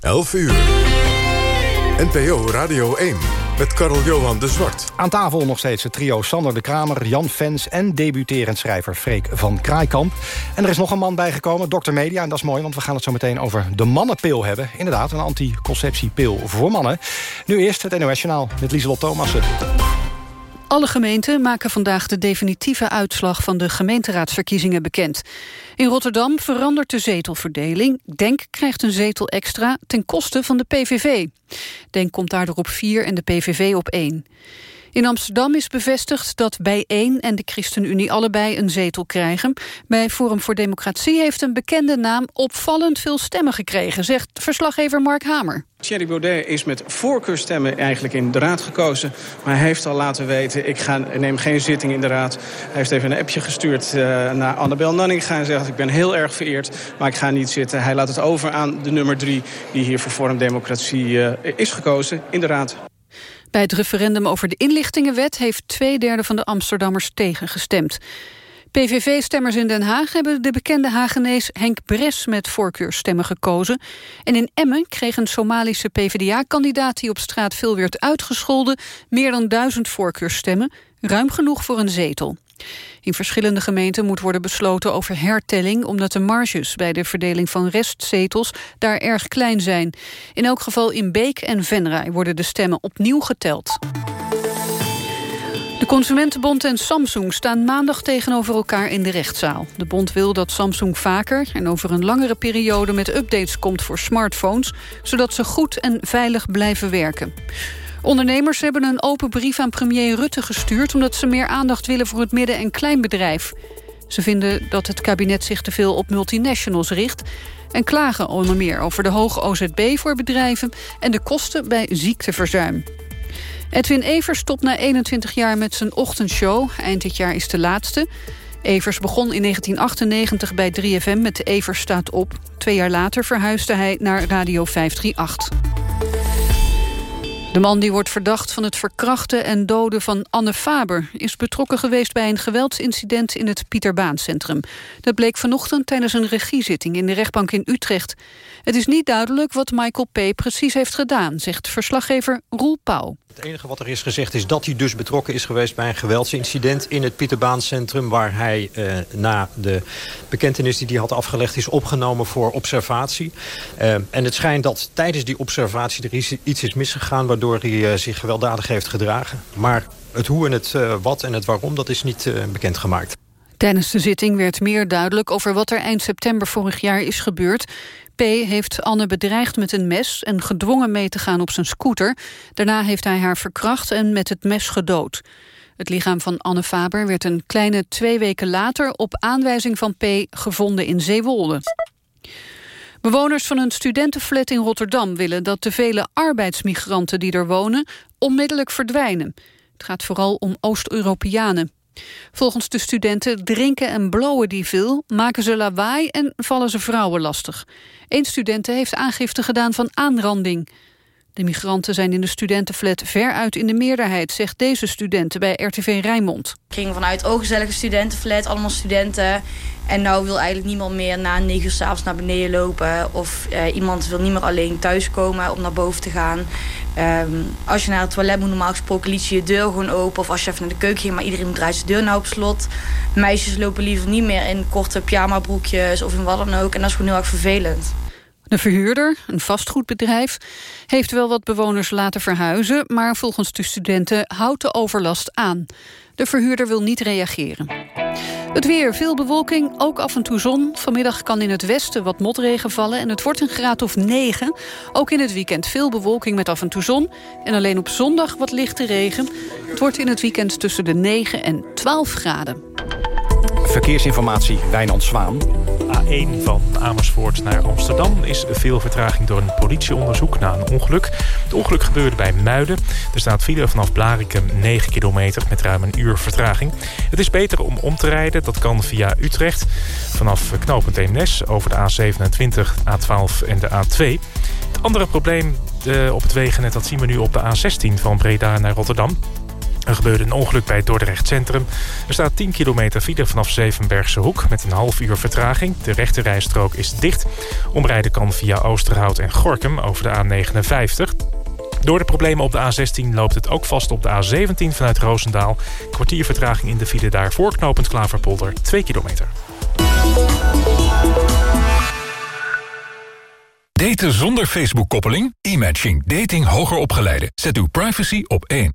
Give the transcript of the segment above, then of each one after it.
11 uur. NPO Radio 1 met Karel Johan de Zwart. Aan tafel nog steeds het trio Sander de Kramer, Jan Fens... en debuterend schrijver Freek van Kraaikamp. En er is nog een man bijgekomen, Dr. Media. En dat is mooi, want we gaan het zo meteen over de mannenpil hebben. Inderdaad, een anticonceptiepil voor mannen. Nu eerst het NOS met Lieselot Thomassen. Alle gemeenten maken vandaag de definitieve uitslag van de gemeenteraadsverkiezingen bekend. In Rotterdam verandert de zetelverdeling. Denk krijgt een zetel extra ten koste van de PVV. Denk komt daardoor op vier en de PVV op één. In Amsterdam is bevestigd dat Bijeen en de ChristenUnie allebei een zetel krijgen. Bij Forum voor Democratie heeft een bekende naam opvallend veel stemmen gekregen, zegt verslaggever Mark Hamer. Thierry Baudet is met voorkeurstemmen eigenlijk in de raad gekozen. Maar hij heeft al laten weten, ik ga, neem geen zitting in de raad. Hij heeft even een appje gestuurd uh, naar Annabel Nanninga en zegt... ik ben heel erg vereerd, maar ik ga niet zitten. Hij laat het over aan de nummer drie die hier voor Forum Democratie uh, is gekozen in de raad. Bij het referendum over de inlichtingenwet... heeft twee derde van de Amsterdammers tegengestemd. PVV-stemmers in Den Haag hebben de bekende Hagenees Henk Bres met voorkeurstemmen gekozen. En in Emmen kreeg een Somalische PvdA-kandidaat die op straat veel werd uitgescholden meer dan duizend voorkeurstemmen, ruim genoeg voor een zetel. In verschillende gemeenten moet worden besloten over hertelling... omdat de marges bij de verdeling van restzetels daar erg klein zijn. In elk geval in Beek en Venray worden de stemmen opnieuw geteld. De Consumentenbond en Samsung staan maandag tegenover elkaar in de rechtszaal. De bond wil dat Samsung vaker en over een langere periode met updates komt voor smartphones, zodat ze goed en veilig blijven werken. Ondernemers hebben een open brief aan premier Rutte gestuurd... omdat ze meer aandacht willen voor het midden- en kleinbedrijf. Ze vinden dat het kabinet zich te veel op multinationals richt... en klagen onder meer over de hoge OZB voor bedrijven... en de kosten bij ziekteverzuim. Edwin Evers stopt na 21 jaar met zijn ochtendshow. Eind dit jaar is de laatste. Evers begon in 1998 bij 3FM met Evers staat op. Twee jaar later verhuisde hij naar Radio 538. De man die wordt verdacht van het verkrachten en doden van Anne Faber... is betrokken geweest bij een geweldsincident in het Pieterbaancentrum. Dat bleek vanochtend tijdens een regiezitting in de rechtbank in Utrecht. Het is niet duidelijk wat Michael P. precies heeft gedaan... zegt verslaggever Roel Pauw. Het enige wat er is gezegd is dat hij dus betrokken is geweest... bij een geweldsincident in het Pieterbaancentrum... waar hij eh, na de bekentenis die hij had afgelegd... is opgenomen voor observatie. Uh, en het schijnt dat tijdens die observatie er iets is misgegaan... waardoor hij uh, zich gewelddadig heeft gedragen. Maar het hoe en het uh, wat en het waarom, dat is niet uh, bekendgemaakt. Tijdens de zitting werd meer duidelijk over wat er eind september vorig jaar is gebeurd. P. heeft Anne bedreigd met een mes en gedwongen mee te gaan op zijn scooter. Daarna heeft hij haar verkracht en met het mes gedood. Het lichaam van Anne Faber werd een kleine twee weken later... op aanwijzing van P. gevonden in Zeewolde. Bewoners van een studentenflat in Rotterdam willen dat de vele arbeidsmigranten die er wonen onmiddellijk verdwijnen. Het gaat vooral om Oost-Europeanen. Volgens de studenten drinken en blowen die veel, maken ze lawaai en vallen ze vrouwen lastig. Eén studente heeft aangifte gedaan van aanranding. De migranten zijn in de studentenflat veruit in de meerderheid... zegt deze studenten bij RTV Rijnmond. Ik ging vanuit ooggezellige studentenflat, allemaal studenten. En nou wil eigenlijk niemand meer na negen uur s'avonds naar beneden lopen. Of uh, iemand wil niet meer alleen thuiskomen om naar boven te gaan. Um, als je naar het toilet moet, normaal gesproken liet je je deur gewoon open. Of als je even naar de keuken ging, maar iedereen draait zijn deur nou op slot. Meisjes lopen liever niet meer in korte pyjama broekjes of in wat dan ook. En dat is gewoon heel erg vervelend. De verhuurder, een vastgoedbedrijf, heeft wel wat bewoners laten verhuizen... maar volgens de studenten houdt de overlast aan. De verhuurder wil niet reageren. Het weer, veel bewolking, ook af en toe zon. Vanmiddag kan in het westen wat motregen vallen en het wordt een graad of 9. Ook in het weekend veel bewolking met af en toe zon. En alleen op zondag wat lichte regen. Het wordt in het weekend tussen de 9 en 12 graden. Verkeersinformatie, Wijnand Zwaan. A1 van Amersfoort naar Amsterdam is veel vertraging door een politieonderzoek na een ongeluk. Het ongeluk gebeurde bij Muiden. Er staat file vanaf Blarikum 9 kilometer met ruim een uur vertraging. Het is beter om om te rijden. Dat kan via Utrecht vanaf knooppunt Eemnes over de A27, A12 en de A2. Het andere probleem op het wegennet dat zien we nu op de A16 van Breda naar Rotterdam. Er gebeurde een ongeluk bij Dordrecht Centrum. Er staat 10 kilometer file vanaf Zevenbergse Hoek... met een half uur vertraging. De rechterrijstrook is dicht. Omrijden kan via Oosterhout en Gorkum over de A59. Door de problemen op de A16 loopt het ook vast op de A17 vanuit Roosendaal. Kwartier vertraging in de file daar voor knooppunt Klaverpolder 2 kilometer. Daten zonder Facebook-koppeling? E-matching. Dating hoger opgeleiden. Zet uw privacy op één.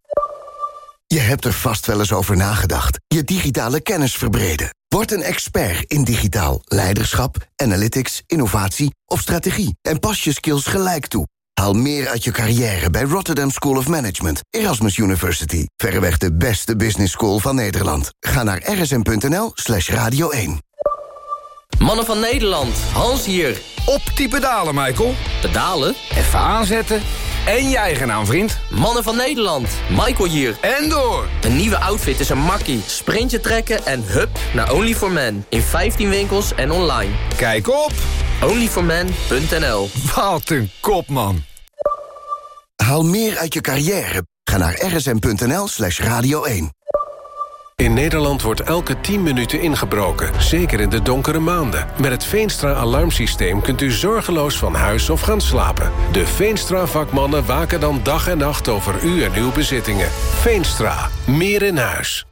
Je hebt er vast wel eens over nagedacht. Je digitale kennis verbreden. Word een expert in digitaal leiderschap, analytics, innovatie of strategie. En pas je skills gelijk toe. Haal meer uit je carrière bij Rotterdam School of Management, Erasmus University. Verreweg de beste business school van Nederland. Ga naar rsm.nl slash radio 1. Mannen van Nederland, Hans hier. Op die pedalen, Michael. Pedalen? Even aanzetten. En je eigen naam, vriend. Mannen van Nederland, Michael hier. En door. Een nieuwe outfit is een makkie. Sprintje trekken en hup naar only for men In 15 winkels en online. Kijk op. onlyformen.nl Wat een kop, man. Haal meer uit je carrière. Ga naar rsm.nl slash radio 1. In Nederland wordt elke 10 minuten ingebroken, zeker in de donkere maanden. Met het Veenstra-alarmsysteem kunt u zorgeloos van huis of gaan slapen. De Veenstra-vakmannen waken dan dag en nacht over u en uw bezittingen. Veenstra, meer in huis.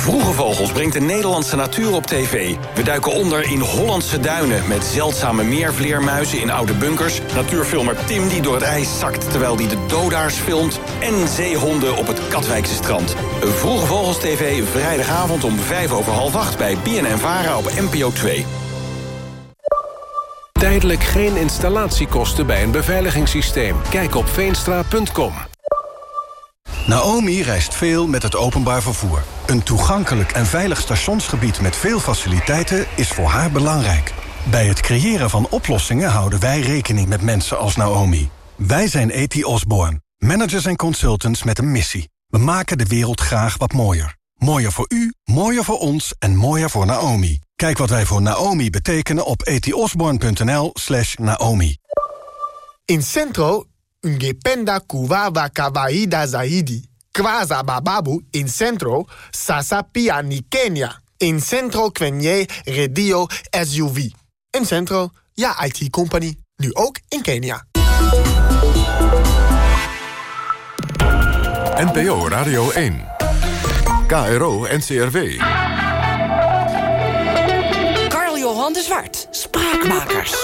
Vroege Vogels brengt de Nederlandse natuur op tv. We duiken onder in Hollandse duinen... met zeldzame meervleermuizen in oude bunkers... natuurfilmer Tim die door het ijs zakt terwijl hij de dodaars filmt... en zeehonden op het Katwijkse strand. Vroege Vogels TV, vrijdagavond om vijf over half acht... bij BNN-Vara op NPO 2. Tijdelijk geen installatiekosten bij een beveiligingssysteem. Kijk op veenstra.com. Naomi reist veel met het openbaar vervoer. Een toegankelijk en veilig stationsgebied met veel faciliteiten is voor haar belangrijk. Bij het creëren van oplossingen houden wij rekening met mensen als Naomi. Wij zijn E.T. Osborne, managers en consultants met een missie. We maken de wereld graag wat mooier. Mooier voor u, mooier voor ons en mooier voor Naomi. Kijk wat wij voor Naomi betekenen op etiosborn.nl slash Naomi. In Centro, ungependa kuwawa kawaida zaidi. Kwaza bababu in Centro, sasa pia ni Kenya. In Centro kwenye redio SUV. In Centro, ja IT company. Nu ook in Kenia. NPO Radio 1. KRO NCRW. Karl-Johan de Zwart. Spraakmakers.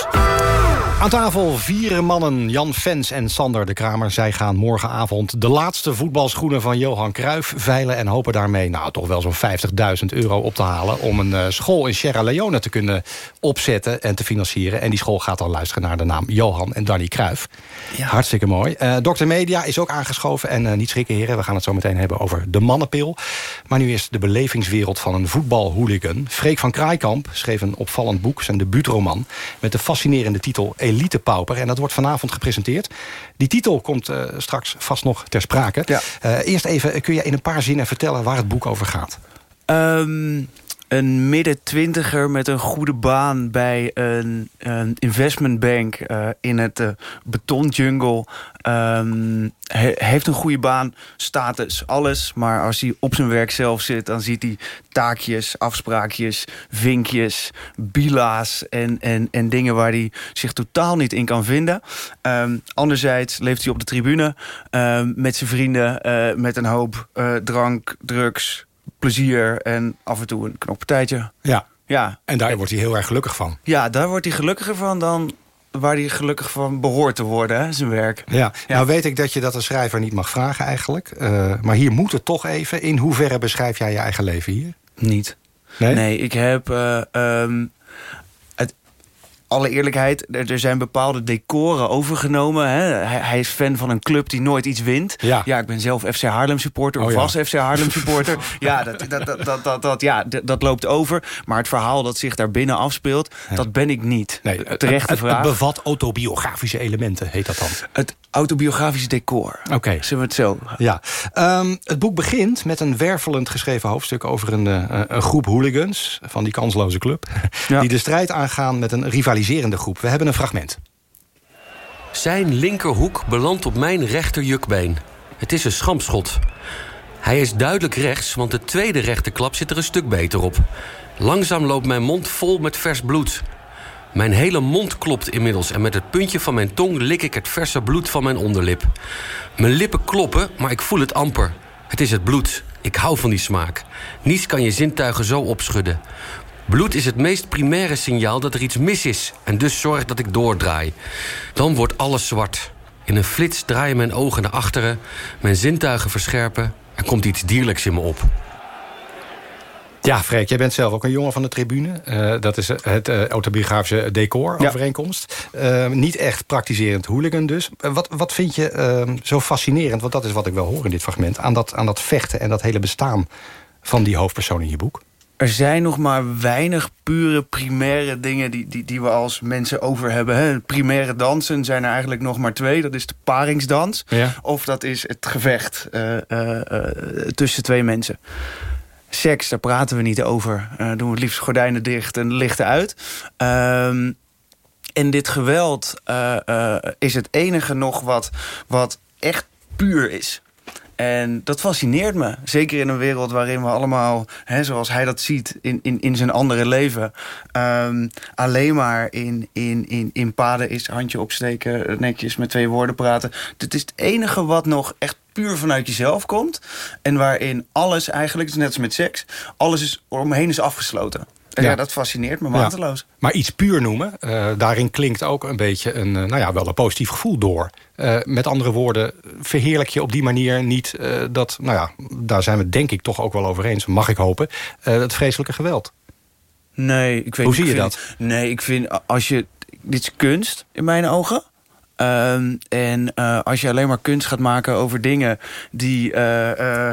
Aan tafel vier mannen, Jan Vens en Sander de Kramer. Zij gaan morgenavond de laatste voetbalschoenen van Johan Cruijff veilen... en hopen daarmee nou, toch wel zo'n 50.000 euro op te halen... om een uh, school in Sierra Leone te kunnen opzetten en te financieren. En die school gaat dan luisteren naar de naam Johan en Danny Cruijff. Ja. Hartstikke mooi. Uh, Dr. Media is ook aangeschoven. En uh, niet schrikken, heren, we gaan het zo meteen hebben over de mannenpil. Maar nu is de belevingswereld van een voetbalhooligan. Freek van Kraaikamp schreef een opvallend boek, zijn debuutroman... met de fascinerende titel Elite Pauper. En dat wordt vanavond gepresenteerd. Die titel komt uh, straks vast nog ter sprake. Ja. Uh, eerst even, kun je in een paar zinnen vertellen waar het boek over gaat? Um, een midden-twintiger met een goede baan bij een, een investmentbank uh, in het uh, betonjungle. Um, he, heeft een goede baan, status, alles. Maar als hij op zijn werk zelf zit, dan ziet hij taakjes, afspraakjes, vinkjes, bila's en, en, en dingen waar hij zich totaal niet in kan vinden. Um, anderzijds leeft hij op de tribune um, met zijn vrienden, uh, met een hoop drank, drugs, plezier en af en toe een knoppartijtje. Ja. ja. En daar wordt hij heel erg gelukkig van. Ja, daar wordt hij gelukkiger van dan waar hij gelukkig van behoort te worden, hè, zijn werk. Ja. ja. Nou weet ik dat je dat een schrijver niet mag vragen eigenlijk. Uh, maar hier moet het toch even. In hoeverre beschrijf jij je eigen leven hier? Niet. Nee? Nee, ik heb... Uh, um, alle eerlijkheid, er zijn bepaalde decoren overgenomen. Hè. Hij, hij, is fan van een club die nooit iets wint. Ja, ja ik ben zelf FC Haarlem supporter, of oh, ja. was FC Haarlem supporter. ja, dat, dat, dat, dat, dat, ja, dat loopt over. Maar het verhaal dat zich daar binnen afspeelt, ja. dat ben ik niet. Nee, Terechte het, vraag. Het bevat autobiografische elementen, heet dat dan? Het autobiografisch decor. Oké. Okay. Zullen we het zo? Ja. Um, het boek begint met een wervelend geschreven hoofdstuk... over een, uh, een groep hooligans van die kansloze club... Die de strijd aangaan met een groep. We hebben een fragment. Zijn linkerhoek belandt op mijn rechterjukbeen. Het is een schampschot. Hij is duidelijk rechts, want de tweede rechterklap zit er een stuk beter op. Langzaam loopt mijn mond vol met vers bloed. Mijn hele mond klopt inmiddels en met het puntje van mijn tong lik ik het verse bloed van mijn onderlip. Mijn lippen kloppen, maar ik voel het amper. Het is het bloed. Ik hou van die smaak. Niets kan je zintuigen zo opschudden. Bloed is het meest primaire signaal dat er iets mis is en dus zorgt dat ik doordraai. Dan wordt alles zwart. In een flits draaien mijn ogen naar achteren, mijn zintuigen verscherpen. Er komt iets dierlijks in me op. Ja, Freek, jij bent zelf ook een jongen van de tribune. Uh, dat is het uh, autobiografische decor-overeenkomst. Ja. Uh, niet echt praktiserend hooligan dus. wat, wat vind je ehm, zo fascinerend, want dat is wat ik wel hoor in dit fragment... aan dat, aan dat vechten en dat hele bestaan van die hoofdpersoon in je boek? Er zijn nog maar weinig pure primaire dingen die, die, die we als mensen over hebben. Hè. Primaire dansen zijn er eigenlijk nog maar twee. Dat is de paringsdans ja. of dat is het gevecht tussen twee mensen seks, daar praten we niet over. Doen we het liefst gordijnen dicht en lichten uit. Um, en dit geweld is het enige nog wat, wat echt puur is. En dat fascineert me. Zeker in een wereld waarin we allemaal, hè, zoals hij dat ziet in, in, in zijn andere leven... Um, alleen maar in, in, in, in paden is handje opsteken, netjes met twee woorden praten. Dit is het enige wat nog echt puur vanuit jezelf komt. En waarin alles eigenlijk, net als met seks... alles is, omheen is afgesloten. En ja. dat fascineert me mateloos. Ja. Maar iets puur noemen, uh, daarin klinkt ook een beetje een, uh, nou ja, wel een positief gevoel door. Uh, met andere woorden, verheerlijk je op die manier niet dat, nou ja, daar zijn we denk ik toch ook wel over eens, mag ik hopen, het vreselijke geweld. Nee, ik weet Hoe zie je vind, dat? Nee, ik vind als je. Dit is kunst in mijn ogen. Um, en uh, als je alleen maar kunst gaat maken over dingen die, uh, uh,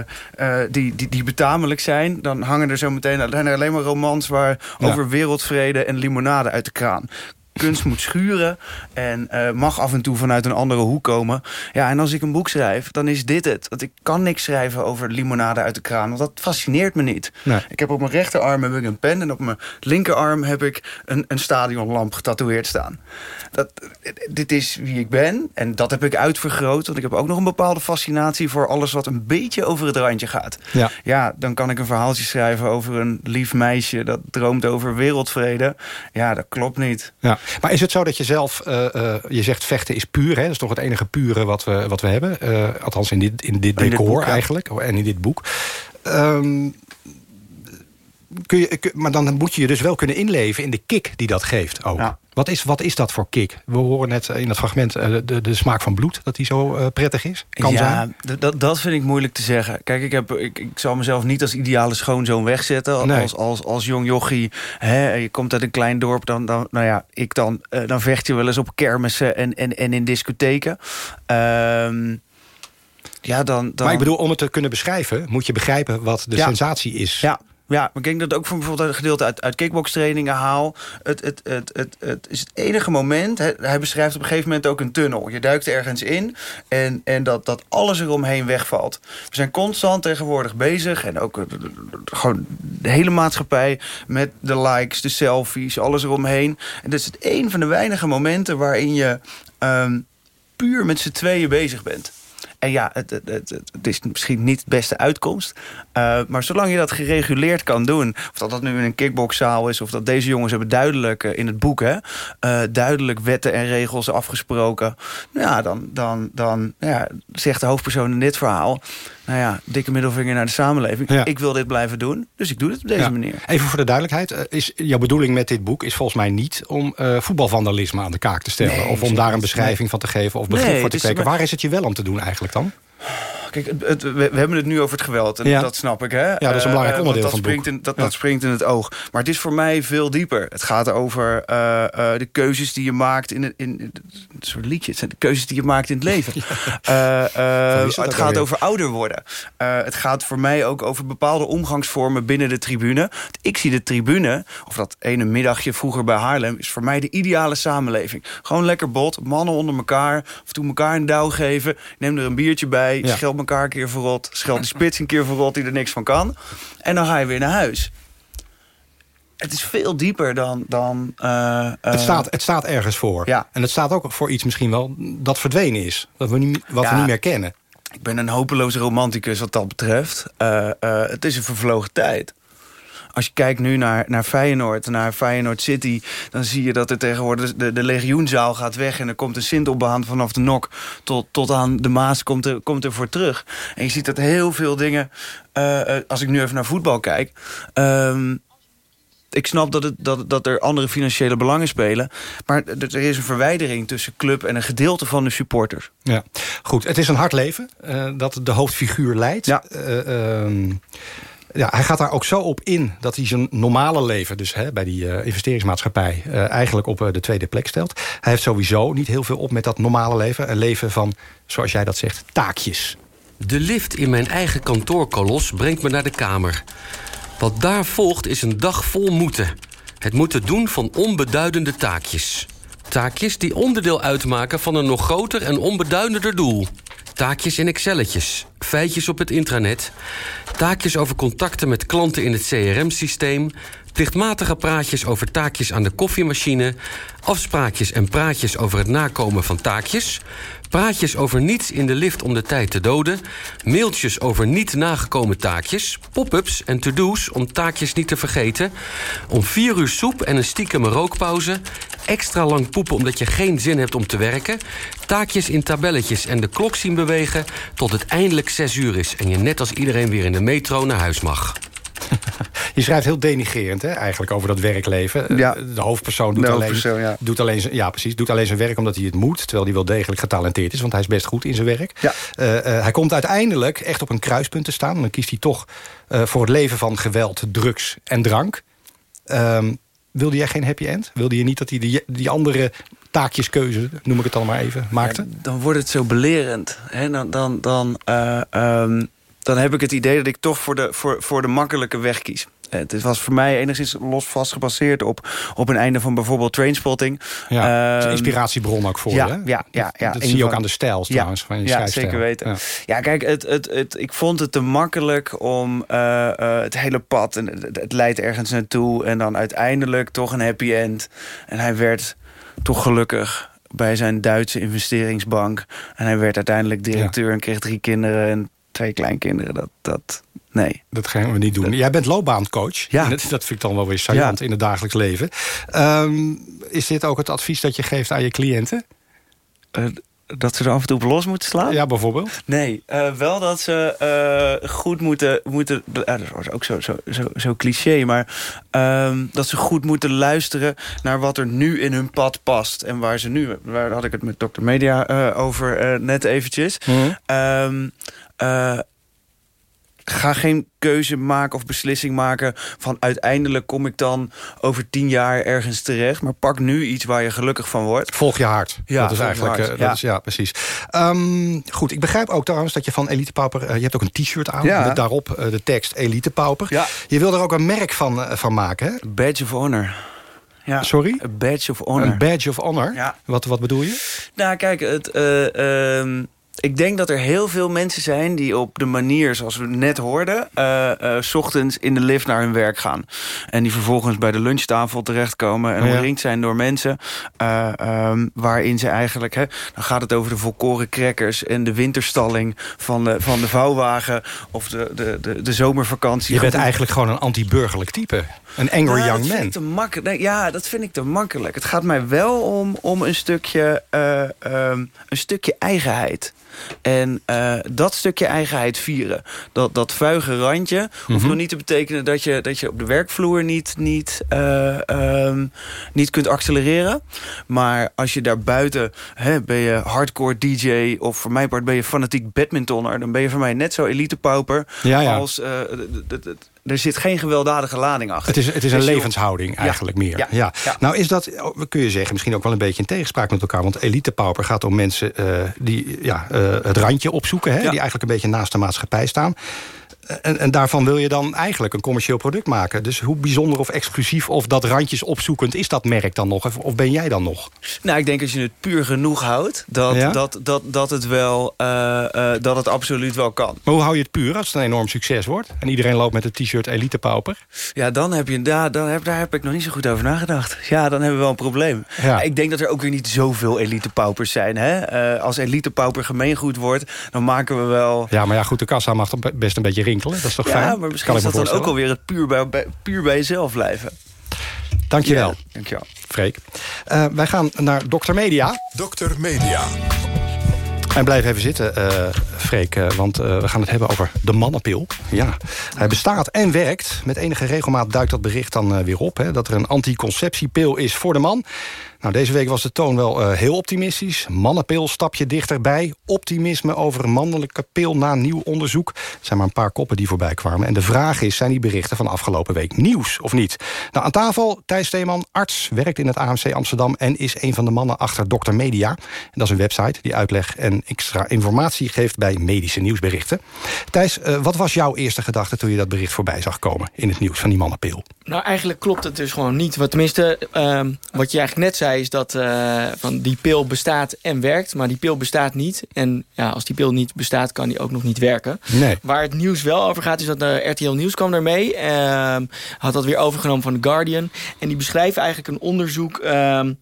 die, die, die betamelijk zijn... dan hangen er zo meteen er alleen maar romans waar ja. over wereldvrede en limonade uit de kraan kunst moet schuren en uh, mag af en toe vanuit een andere hoek komen. Ja, en als ik een boek schrijf, dan is dit het. Want ik kan niks schrijven over limonade uit de kraan, want dat fascineert me niet. Nee. Ik heb op mijn rechterarm heb ik een pen en op mijn linkerarm heb ik een, een stadionlamp getatoeëerd staan. Dat, dit is wie ik ben en dat heb ik uitvergroot, want ik heb ook nog een bepaalde fascinatie voor alles wat een beetje over het randje gaat. Ja, ja dan kan ik een verhaaltje schrijven over een lief meisje dat droomt over wereldvrede. Ja, dat klopt niet. Ja. Maar is het zo dat je zelf, uh, uh, je zegt vechten is puur, hè? dat is toch het enige pure wat we, wat we hebben. Uh, althans in dit, in dit decor in dit boek, eigenlijk, ja. en in dit boek. Um, kun je, kun, maar dan moet je je dus wel kunnen inleven in de kick die dat geeft ook. Ja. Wat, is, wat is dat voor kick? We horen net in het fragment uh, de, de smaak van bloed, dat die zo uh, prettig is. Kan ja, dat, dat vind ik moeilijk te zeggen. Kijk, ik, heb, ik, ik zal mezelf niet als ideale schoonzoon wegzetten. Nee. Als, als, als jong jochie, hè, je komt uit een klein dorp, dan, dan, nou ja, ik dan, uh, dan vecht je wel eens op kermissen en, en, en in discotheken. Um, ja, dan, dan... Maar ik bedoel, om het te kunnen beschrijven, moet je begrijpen wat de ja. sensatie is. Ja, ja, ik denk dat ook van bijvoorbeeld een gedeelte uit, uit kickbokstrainingen haal. Het, het, het, het, het is het enige moment. Hij, beschrijft op een gegeven moment ook een tunnel. Je duikt ergens in en, en dat, dat alles eromheen wegvalt. We zijn constant tegenwoordig bezig. En ook gewoon de hele maatschappij met de likes, de selfies, alles eromheen. En dat is het een van de weinige momenten waarin je um, puur met z'n tweeën bezig bent. En ja, het, het, is misschien niet de beste uitkomst. Uh, maar zolang je dat gereguleerd kan doen... of dat dat nu in een kickboxzaal is... of dat deze jongens hebben duidelijk uh, in het boek... Hè, uh, duidelijk wetten en regels afgesproken... Nou ja, dan, dan, dan ja, zegt de hoofdpersoon in dit verhaal... nou ja, dikke middelvinger naar de samenleving. Ja. Ik wil dit blijven doen, dus ik doe het op deze ja. manier. Even voor de duidelijkheid. Is, jouw bedoeling met dit boek is volgens mij niet... om voetbalvandalisme aan de kaak te stellen... Nee, of om daar een beschrijving van te geven of begrip nee, voor te spreken. Waar is het je wel om te doen eigenlijk dan? Kijk, het, het, we, we, hebben het nu over het geweld. En ja. dat snap ik, hè? Ja, dat is een belangrijk onderdeel uh, dat van springt in, dat, ja. dat springt in het oog. Maar het is voor mij veel dieper. Het gaat over uh, uh, de keuzes die je maakt in, in, in, een soort liedje. Het zijn de keuzes die je maakt in het leven. het, het gaat over ouder worden. het gaat voor mij ook over bepaalde omgangsvormen binnen de tribune. Ik zie de tribune, of dat ene middagje vroeger bij Haarlem... is voor mij de ideale samenleving. Gewoon lekker bot, mannen onder elkaar. Of toe elkaar een douw geven. Neem er een biertje bij, ja. scheld elkaar een keer verrot. Scheld die spits een keer verrot die er niks van kan. En dan ga je weer naar huis. Het is veel dieper dan... dan uh, uh, het, staat, het staat ergens voor. Ja. En het staat ook voor iets misschien wel dat verdwenen is. Dat we niet, wat ja. we niet meer kennen. Ik ben een hopeloze romanticus wat dat betreft. Uh, uh, het is een vervlogen tijd als je kijkt nu naar, naar Feyenoord, naar Feyenoord City... dan zie je dat er tegenwoordig de, de legioenzaal gaat weg... en er komt een Sint-opbaan vanaf de Nok tot, tot aan de Maas komt er, komt er voor terug. En je ziet dat heel veel dingen... Uh, als ik nu even naar voetbal kijk... Um, ik snap dat, het, dat, dat er andere financiële belangen spelen. Maar er is een verwijdering tussen club en een gedeelte van de supporters. Ja, goed. Het is een hard leven uh, dat de hoofdfiguur leidt. Ja. Uh, uh, ja, hij gaat daar ook zo op in dat hij zijn normale leven... dus hè, bij die uh, investeringsmaatschappij uh, eigenlijk op uh, de tweede plek stelt. Hij heeft sowieso niet heel veel op met dat normale leven. Een leven van, zoals jij dat zegt, taakjes. De lift in mijn eigen kantoorkolos brengt me naar de kamer. Wat daar volgt is een dag vol moeten. Het moeten doen van onbeduidende taakjes. Taakjes die onderdeel uitmaken van een nog groter en onbeduidender doel. Taakjes in Excelletjes, feitjes op het intranet... taakjes over contacten met klanten in het CRM-systeem... plichtmatige praatjes over taakjes aan de koffiemachine... afspraakjes en praatjes over het nakomen van taakjes... praatjes over niets in de lift om de tijd te doden... mailtjes over niet nagekomen taakjes... pop-ups en to-do's om taakjes niet te vergeten... om vier uur soep en een stiekeme rookpauze... extra lang poepen omdat je geen zin hebt om te werken... taakjes in tabelletjes en de klok zien bewegen... tot het eindelijk zes uur is en je net als iedereen weer in de metro naar huis mag. Je schrijft heel denigerend hè, eigenlijk over dat werkleven. Ja. De hoofdpersoon doet, De alleen, ja. doet, alleen, zijn- ja, precies, doet alleen zijn werk omdat hij het moet. Terwijl hij wel degelijk getalenteerd is. Want hij is best goed in zijn werk. Ja. Eh, eh, hij komt uiteindelijk echt op een kruispunt te staan. Dan kiest hij toch eh, voor het leven van geweld, drugs en drank. Ehm, wilde jij geen happy end? Wilde je niet dat hij die, die andere taakjeskeuze, noem ik het dan maar even, maakte? dan wordt het zo belerend. Hè? Dan, dan, dan, eh, ehm, dan heb ik het idee dat ik toch voor de, voor, voor de makkelijke weg kies. Eh, Het was voor mij enigszins los vast gebaseerd op, op een einde van bijvoorbeeld Trainspotting. Ja, is Ehm, een inspiratiebron ook voor ja, je. hè? Ja, ja, ja. Dat Een zie je ook aan de stijl trouwens, van je ja, schrijfstijl. zeker weten. Ja. Ja, kijk, het, het, het, ik vond het te makkelijk om eh, eh, het hele pad... en het, het leidt ergens naartoe en dan uiteindelijk toch een happy end. En hij werd toch gelukkig bij zijn Duitse investeringsbank. En hij werd uiteindelijk directeur en kreeg drie kinderen en twee kleinkinderen. Dat, dat, nee. Dat gaan we niet doen. Jij bent loopbaancoach. Ja. Dat, dat vind ik dan wel weer saillant in het dagelijks leven. Ehm, is dit ook het advies dat je geeft aan je cliënten? Eh, dat ze er af en toe op los moeten slaan? Ja, bijvoorbeeld. Nee, eh, wel dat ze eh, goed moeten... moeten uh, dat is ook zo, zo, zo, zo cliché, maar... ehm, dat ze goed moeten luisteren naar wat er nu in hun pad past. En waar ze nu... Waar had ik het met Dr. Media over net eventjes. Ehm, eh, ga geen keuze maken of beslissing maken... van uiteindelijk kom ik dan over tien jaar ergens terecht. Maar pak nu iets waar je gelukkig van wordt. Volg je hart. Ja, dat is eigenlijk. eh, ja. Dat is, ja, precies. Ehm, goed, ik begrijp ook trouwens dat je van Elite Pauper... eh, je hebt ook een t-shirt aan Ja. met daarop de tekst Elite Pauper. Ja. Je wil er ook een merk van, van maken, hè? Badge of honor. Ja. Sorry? A badge of honor. Een badge of honor? Ja. Wat, wat bedoel je? Nou, kijk, het, eh, ehm, ik denk dat er heel veel mensen zijn... die op de manier, zoals we net hoorden... eh, eh, 's ochtends in de lift naar hun werk gaan. En die vervolgens bij de lunchtafel terechtkomen... en Ja. omringd zijn door mensen... eh, ehm, waarin ze eigenlijk... Hè, dan gaat het over de volkoren crackers... en de winterstalling van de, van de vouwwagen... of de, de, de, de zomervakantie. Je bent eigenlijk gewoon een anti-burgerlijk type. Een angry ja, young dat man. Vind ik te makkelijk. Nee, ja, dat vind ik te makkelijk. Het gaat mij wel om, om een, stukje, eh, ehm, een stukje eigenheid. En eh, dat stukje eigenheid vieren. Dat, dat vuige randje hoeft Mhm. nog niet te betekenen... dat je, dat je op de werkvloer niet, niet, eh, ehm, niet kunt accelereren. Maar als je daar buiten... Hè, ben je hardcore DJ... of voor mijn part ben je fanatiek badmintonner... dan ben je voor mij net zo elite pauper... Ja, ja. als... eh, er zit geen gewelddadige lading achter. Het is, het is een Dus levenshouding eigenlijk meer. Ja, Ja. ja. Nou is dat, oh, kun je zeggen, misschien ook wel een beetje in tegenspraak met elkaar. Want elite pauper gaat om mensen die ja, het randje opzoeken. Hè, Die eigenlijk een beetje naast de maatschappij staan. En, en daarvan wil je dan eigenlijk een commercieel product maken. Dus hoe bijzonder of exclusief of dat randjes opzoekend... is dat merk dan nog? Of- ben jij dan nog? Nou, ik denk als je het puur genoeg houdt... dat, Ja? dat, dat, dat, het, wel, eh, eh, dat het absoluut wel kan. Maar hoe hou je het puur als het een enorm succes wordt? En iedereen loopt met het t-shirt Elite Pauper? Ja, dan heb je, daar, dan heb, daar heb ik nog niet zo goed over nagedacht. Ja, dan hebben we wel een probleem. Ik denk dat er ook weer niet zoveel elitepaupers zijn. Hè? Eh, als elitepauper gemeengoed wordt, dan maken we wel... Ja, maar ja, goed, de kassa mag toch be- best een beetje rinkelen. Dat is toch Ja, fijn? maar misschien Kan is ik dat dan ook alweer het puur bij, bij- puur bij jezelf blijven. Dankjewel. Ja, dankjewel. Freek. Eh, wij gaan naar Dr. Media. Dr. Media. En blijf even zitten, eh Freek, eh, want eh, we gaan het hebben over de mannenpil. Ja, hij bestaat en werkt. Met enige regelmaat duikt dat bericht dan weer op... Hè, dat er een anticonceptiepil is voor de man. Nou, deze week was de toon wel eh, heel optimistisch. Mannenpil, stapje dichterbij. Optimisme over mannelijke pil na nieuw onderzoek. Er zijn maar een paar koppen die voorbij kwamen. En de vraag is, zijn die berichten van afgelopen week nieuws of niet? Nou, aan tafel Thijs Steeman, arts, werkt in het AMC Amsterdam... en is een van de mannen achter Dr. Media. Dat is een website die uitleg en extra informatie geeft... bij medische nieuwsberichten. Thijs, eh, wat was jouw eerste gedachte toen je dat bericht voorbij zag komen... in het nieuws van die mannenpil? Nou, eigenlijk klopt het dus gewoon niet. Wat, tenminste, ehm, wat je eigenlijk net zei is dat eh, van die pil bestaat en werkt. Maar die pil bestaat niet. En ja, als die pil niet bestaat, kan die ook nog niet werken. Nee. Waar het nieuws wel over gaat, is dat de RTL Nieuws kwam daarmee. ehm had dat weer overgenomen van The Guardian. En die beschrijven eigenlijk een onderzoek... ehm,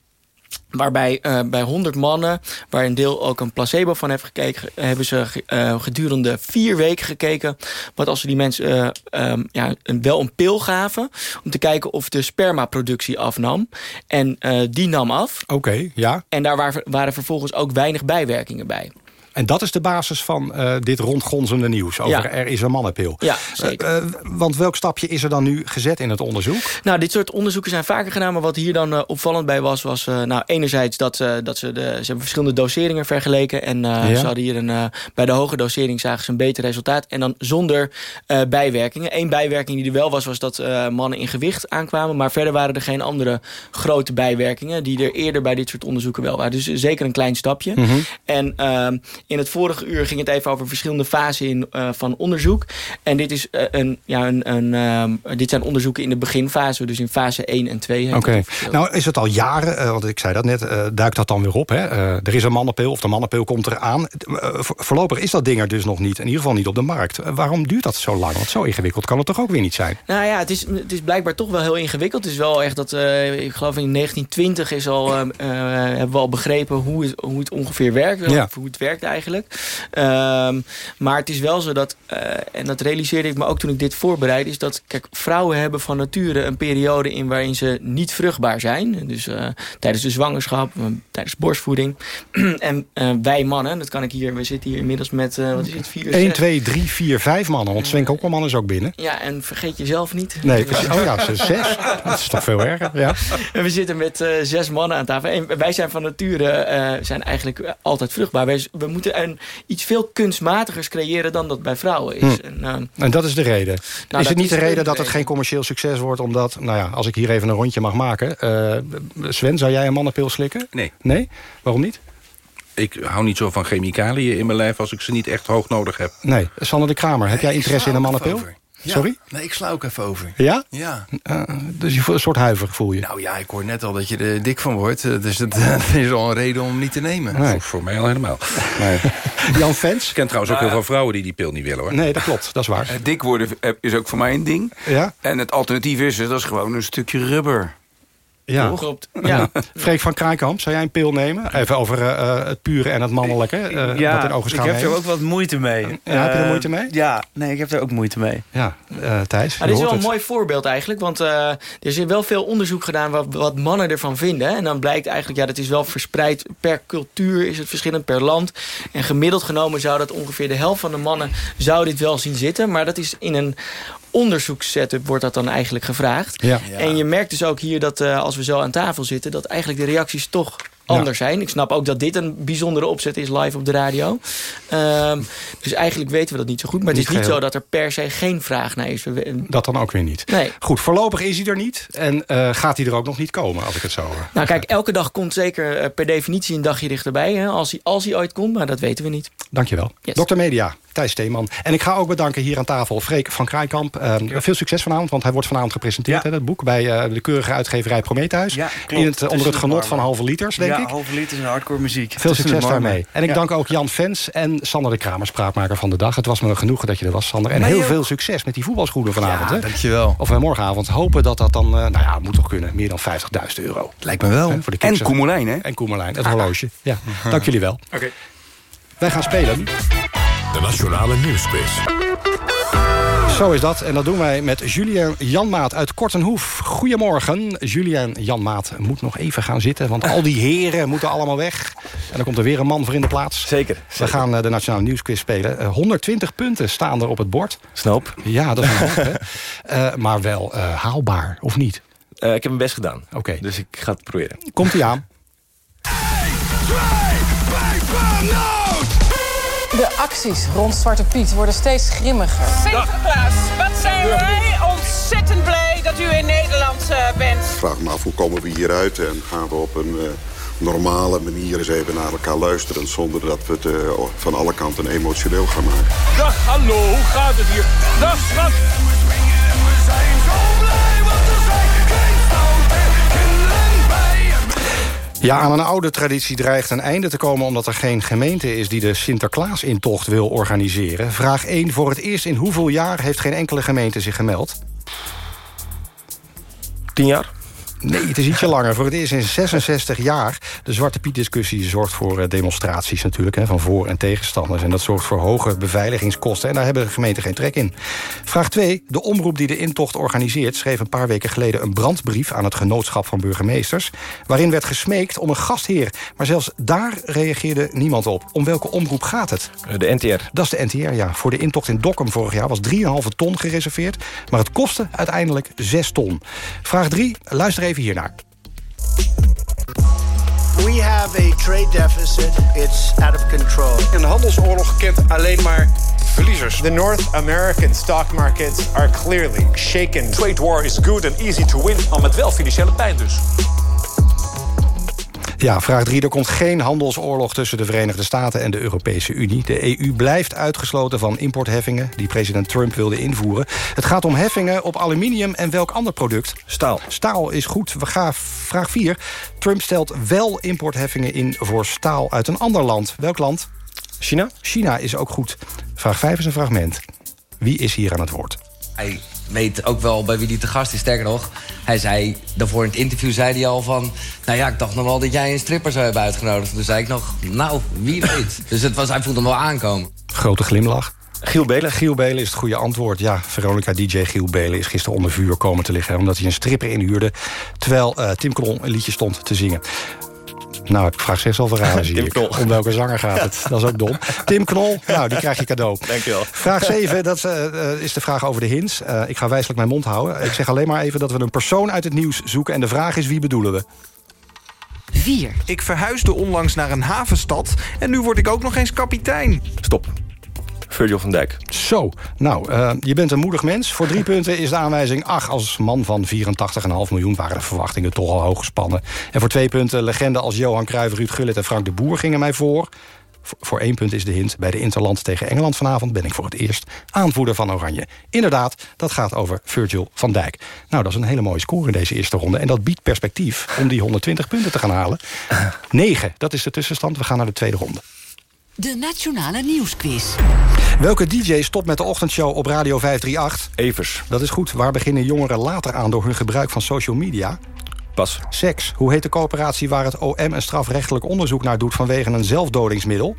Waarbij eh, bij 100 mannen, waar een deel ook een placebo van heeft gekeken... hebben ze eh, gedurende vier weken gekeken... wat als ze die mensen eh, ehm, ja, een, wel een pil gaven... om te kijken of de spermaproductie afnam. En die nam af. Oké, ja. En daar waren, waren vervolgens ook weinig bijwerkingen bij. En dat is de basis van eh, dit rondgonzende nieuws. Over Ja. er is een mannenpil. Ja, zeker. Eh, eh, want welk stapje is er dan nu gezet in het onderzoek? Nou, dit soort onderzoeken zijn vaker gedaan. Maar wat hier dan opvallend bij was... was nou, enerzijds dat, ze dat ze, de, ze hebben verschillende doseringen vergeleken. En Ja. ze hadden hier een, bij de hoge dosering zagen ze een beter resultaat. En dan zonder bijwerkingen. Eén bijwerking die er wel was, was dat mannen in gewicht aankwamen. Maar verder waren er geen andere grote bijwerkingen... die er eerder bij dit soort onderzoeken wel waren. Dus zeker een klein stapje. Mhm. En ehm, in het vorige uur ging het even over verschillende fasen in, eh, van onderzoek. En dit, is, eh, een, ja, een, een, ehm, dit zijn onderzoeken in de beginfase, dus in fase 1 en 2. heeft Oké, nou is het al jaren, eh, want ik zei dat net, duikt dat dan weer op. Hè? Er is een mannenpil of de mannenpil komt eraan. Vo- voorlopig is dat ding er dus nog niet, in ieder geval niet op de markt. Waarom duurt dat zo lang? Want zo ingewikkeld kan het toch ook weer niet zijn? Nou ja, het is, het is blijkbaar toch wel heel ingewikkeld. Het is wel echt dat, ik geloof in 1920 is al, eh, eh, hebben we al begrepen hoe het, hoe het ongeveer werkt. Ja. Hoe het werkt eigenlijk. Ehm, maar het is wel zo dat, eh, en dat realiseerde ik me ook toen ik dit voorbereidde, is dat, kijk, vrouwen hebben van nature een periode in waarin ze niet vruchtbaar zijn. Dus eh, tijdens de zwangerschap, eh, tijdens borstvoeding. en wij mannen, dat kan ik hier, we zitten hier inmiddels met, wat is het, vier, 1, zes- 2, 3, 4, 5 mannen. Want Sven Kokkelman is ook binnen. Ja, en vergeet jezelf niet. Nee, precies. Oh ja, ze- zes. Dat is toch veel erger, ja. En we zitten met zes mannen aan tafel. En wij zijn van nature zijn eigenlijk altijd vruchtbaar. Wij, we moeten een, iets veel kunstmatigers creëren dan dat bij vrouwen is. Hm. En, ehm, En dat is de reden. dat is het niet is de de reden dat het reden. geen commercieel succes wordt? Omdat, nou ja, als ik hier even een rondje mag maken. eh, Sven, zou jij een mannenpil slikken? Nee. Nee? Waarom niet? Ik hou niet zo van chemicaliën in mijn lijf als ik ze niet echt hoog nodig heb. Nee. Sander de Kramer, heb jij interesse in een mannenpil? Ja. Sorry? Nee, ik sla ook even over. Ja? Ja. Eh, dus je voelt een soort huiver voel je? Nou ja, ik hoor net al dat je er dik van wordt. eh, Dus dat, dat is al een reden om hem niet te nemen. Nee. Voor, voor mij al helemaal. Jan Fens? Ik ken trouwens ook Nou heel veel vrouwen die die pil niet willen hoor. Nee, dat klopt. Dat is waar. Eh, Dik worden is ook voor mij een ding. Ja? En het alternatief is, dat is gewoon een stukje rubber. Ja. Klopt. Ja. Freek van Kraaikamp, zou jij een pil nemen? Even over eh, eh, het pure en het mannelijke. eh, wat in ja, ik heb er ook wat moeite mee. Ja, heb je er moeite mee? Ja, nee, ik heb er ook moeite mee. Ja, eh, Thijs, Maar je dit is wel een het. mooi voorbeeld eigenlijk. Want eh, er is wel veel onderzoek gedaan wat, wat mannen ervan vinden. hè. En dan blijkt eigenlijk, ja, dat is wel verspreid per cultuur is het verschillend per land. En gemiddeld genomen zou dat ongeveer de helft van de mannen zou dit wel zien zitten. Maar dat is in een onderzoekssetup wordt dat dan eigenlijk gevraagd. Ja. En je merkt dus ook hier dat eh, als we zo aan tafel zitten... dat eigenlijk de reacties toch anders zijn. Ik snap ook dat dit een bijzondere opzet is live op de radio. Ehm, dus eigenlijk weten we dat niet zo goed. Maar het Niet is niet geheel. zo dat er per se geen vraag naar is. Dat dan ook weer niet. Nee. Goed, voorlopig is hij er niet. En eh, gaat hij er ook nog niet komen, als ik het zo hoor. Nou kijk, elke dag komt zeker eh, per definitie een dagje dichterbij. Hè, als, hij, als hij ooit komt, maar dat weten we niet. Dankjewel. Yes. Dr. Media, Thijs Steeman. En ik ga ook bedanken hier aan tafel Freek van Kraaikamp. Uh, veel succes vanavond, want hij wordt vanavond gepresenteerd. Hè, dat boek bij uh, de keurige uitgeverij Prometheus. Ja, In het, onder het genot van halve liters, denk ja, ik. halve liters en hardcore muziek. Veel succes daarmee. En ik ja. dank ook Jan Vens en Sander de Kramer, spraakmaker van de dag. Het was me genoegen dat je er was, Sander. En heel veel succes met die voetbalschoenen vanavond. Ja, hè? dankjewel. Of uh, morgenavond. Hopen dat dat dan, uh, nou ja, moet toch kunnen. Meer dan 50.000 euro. Lijkt me wel. Hè, voor de en. Koemelijn, hè? En Koemerlijn, het horloge. Ja, dank jullie wel. Oké. Wij gaan spelen. De Nationale Nieuwsquiz. Zo is dat. En dat doen wij met Julien Janmaat uit Kortenhoef. Goedemorgen. Julien Janmaat moet nog even gaan zitten. Want al die heren moeten allemaal weg. En dan komt er weer een man voor in de plaats. Zeker. We gaan uh, de Nationale Nieuwsquiz spelen. Uh, 120 punten staan er op het bord. Snoop. Ja, dat is een hoop, hè? Uh, maar wel haalbaar, of niet? ik heb mijn best gedaan. Oké. Okay. Dus ik ga het proberen. Komt-ie aan. De acties rond Zwarte Piet worden steeds grimmiger. Sinterklaas, wat zijn wij ontzettend blij dat u in Nederland uh, bent. Ik vraag me af, hoe komen we hieruit en gaan we op een uh, normale manier eens even naar elkaar luisteren... zonder dat we het uh, van alle kanten emotioneel gaan maken. Dag, hallo, hoe gaat het hier? Dag, schat. Ja, aan een oude traditie dreigt een einde te komen... omdat er geen gemeente is die de Sinterklaas-intocht wil organiseren. Vraag 1. Voor het eerst in hoeveel jaar heeft geen enkele gemeente zich gemeld? 10 jaar. Nee, het is ietsje langer. Voor het eerst in 66 jaar. De Zwarte Piet-discussie zorgt voor demonstraties natuurlijk... Hè, van voor- en tegenstanders. En dat zorgt voor hoge beveiligingskosten. En daar hebben de gemeenten geen trek in. Vraag 2. De omroep die de intocht organiseert... schreef een paar weken geleden een brandbrief... aan het genootschap van burgemeesters... waarin werd gesmeekt om een gastheer. Maar zelfs daar reageerde niemand op. Om welke omroep gaat het? De NTR. Dat is de NTR, ja. Voor de intocht in Dokkum vorig jaar was 3,5 ton gereserveerd. Maar het kostte uiteindelijk 6 ton. Vraag 3. Luister even even hiernaar. We have a trade deficit. It's out of control. Een handelsoorlog kent alleen maar verliezers. The North American stock markets are clearly shaken. Trade war is good and easy to win, maar met wel financiële pijn dus. Ja, vraag 3. Er komt geen handelsoorlog tussen de Verenigde Staten en de Europese Unie. De EU blijft uitgesloten van importheffingen die president Trump wilde invoeren. Het gaat om heffingen op aluminium en welk ander product? Staal. Staal is goed. We gaan vraag 4. Trump stelt wel importheffingen in voor staal uit een ander land. Welk land? China. China is ook goed. Vraag 5 is een fragment. Wie is hier aan het woord? Hij weet ook wel bij wie hij te gast is. Sterker nog, hij zei daarvoor in het interview zei hij al van... nou ja, ik dacht nog wel dat jij een stripper zou hebben uitgenodigd. Toen zei ik nog, nou, wie weet. dus het was, hij voelde hem wel aankomen. Grote glimlach. Giel Belen. Giel Belen is het goede antwoord. Ja, Veronica DJ Giel Belen is gisteren onder vuur komen te liggen... omdat hij een stripper inhuurde... terwijl uh, Tim Klon een liedje stond te zingen. Nou, ik vraag 6 al verraden, zie ik. Om welke zanger gaat het? Dat is ook dom. Tim Knol, nou, die krijg je cadeau. Dankjewel. Vraag 7, dat uh, is de vraag over de hints. Uh, ik ga wijselijk mijn mond houden. Ik zeg alleen maar even dat we een persoon uit het nieuws zoeken... en de vraag is, wie bedoelen we? 4. Ik verhuisde onlangs naar een havenstad... en nu word ik ook nog eens kapitein. Stop. Virgil van Dijk. Zo, nou, uh, je bent een moedig mens. Voor drie punten is de aanwijzing... ach, als man van 84,5 miljoen waren de verwachtingen toch al hoog gespannen. En voor twee punten legende als Johan Cruijff, Ruud Gullit en Frank de Boer gingen mij voor. Voor één punt is de hint. Bij de Interland tegen Engeland vanavond ben ik voor het eerst aanvoerder van Oranje. Inderdaad, dat gaat over Virgil van Dijk. Nou, dat is een hele mooie score in deze eerste ronde. En dat biedt perspectief om die 120 punten te gaan halen. 9, dat is de tussenstand. We gaan naar de tweede ronde. De Nationale Nieuwsquiz. Welke DJ stopt met de ochtendshow op Radio 538? Evers. Dat is goed. Waar beginnen jongeren later aan door hun gebruik van social media? Pas. Seks. Hoe heet de coöperatie waar het OM een strafrechtelijk onderzoek naar doet... vanwege een zelfdodingsmiddel?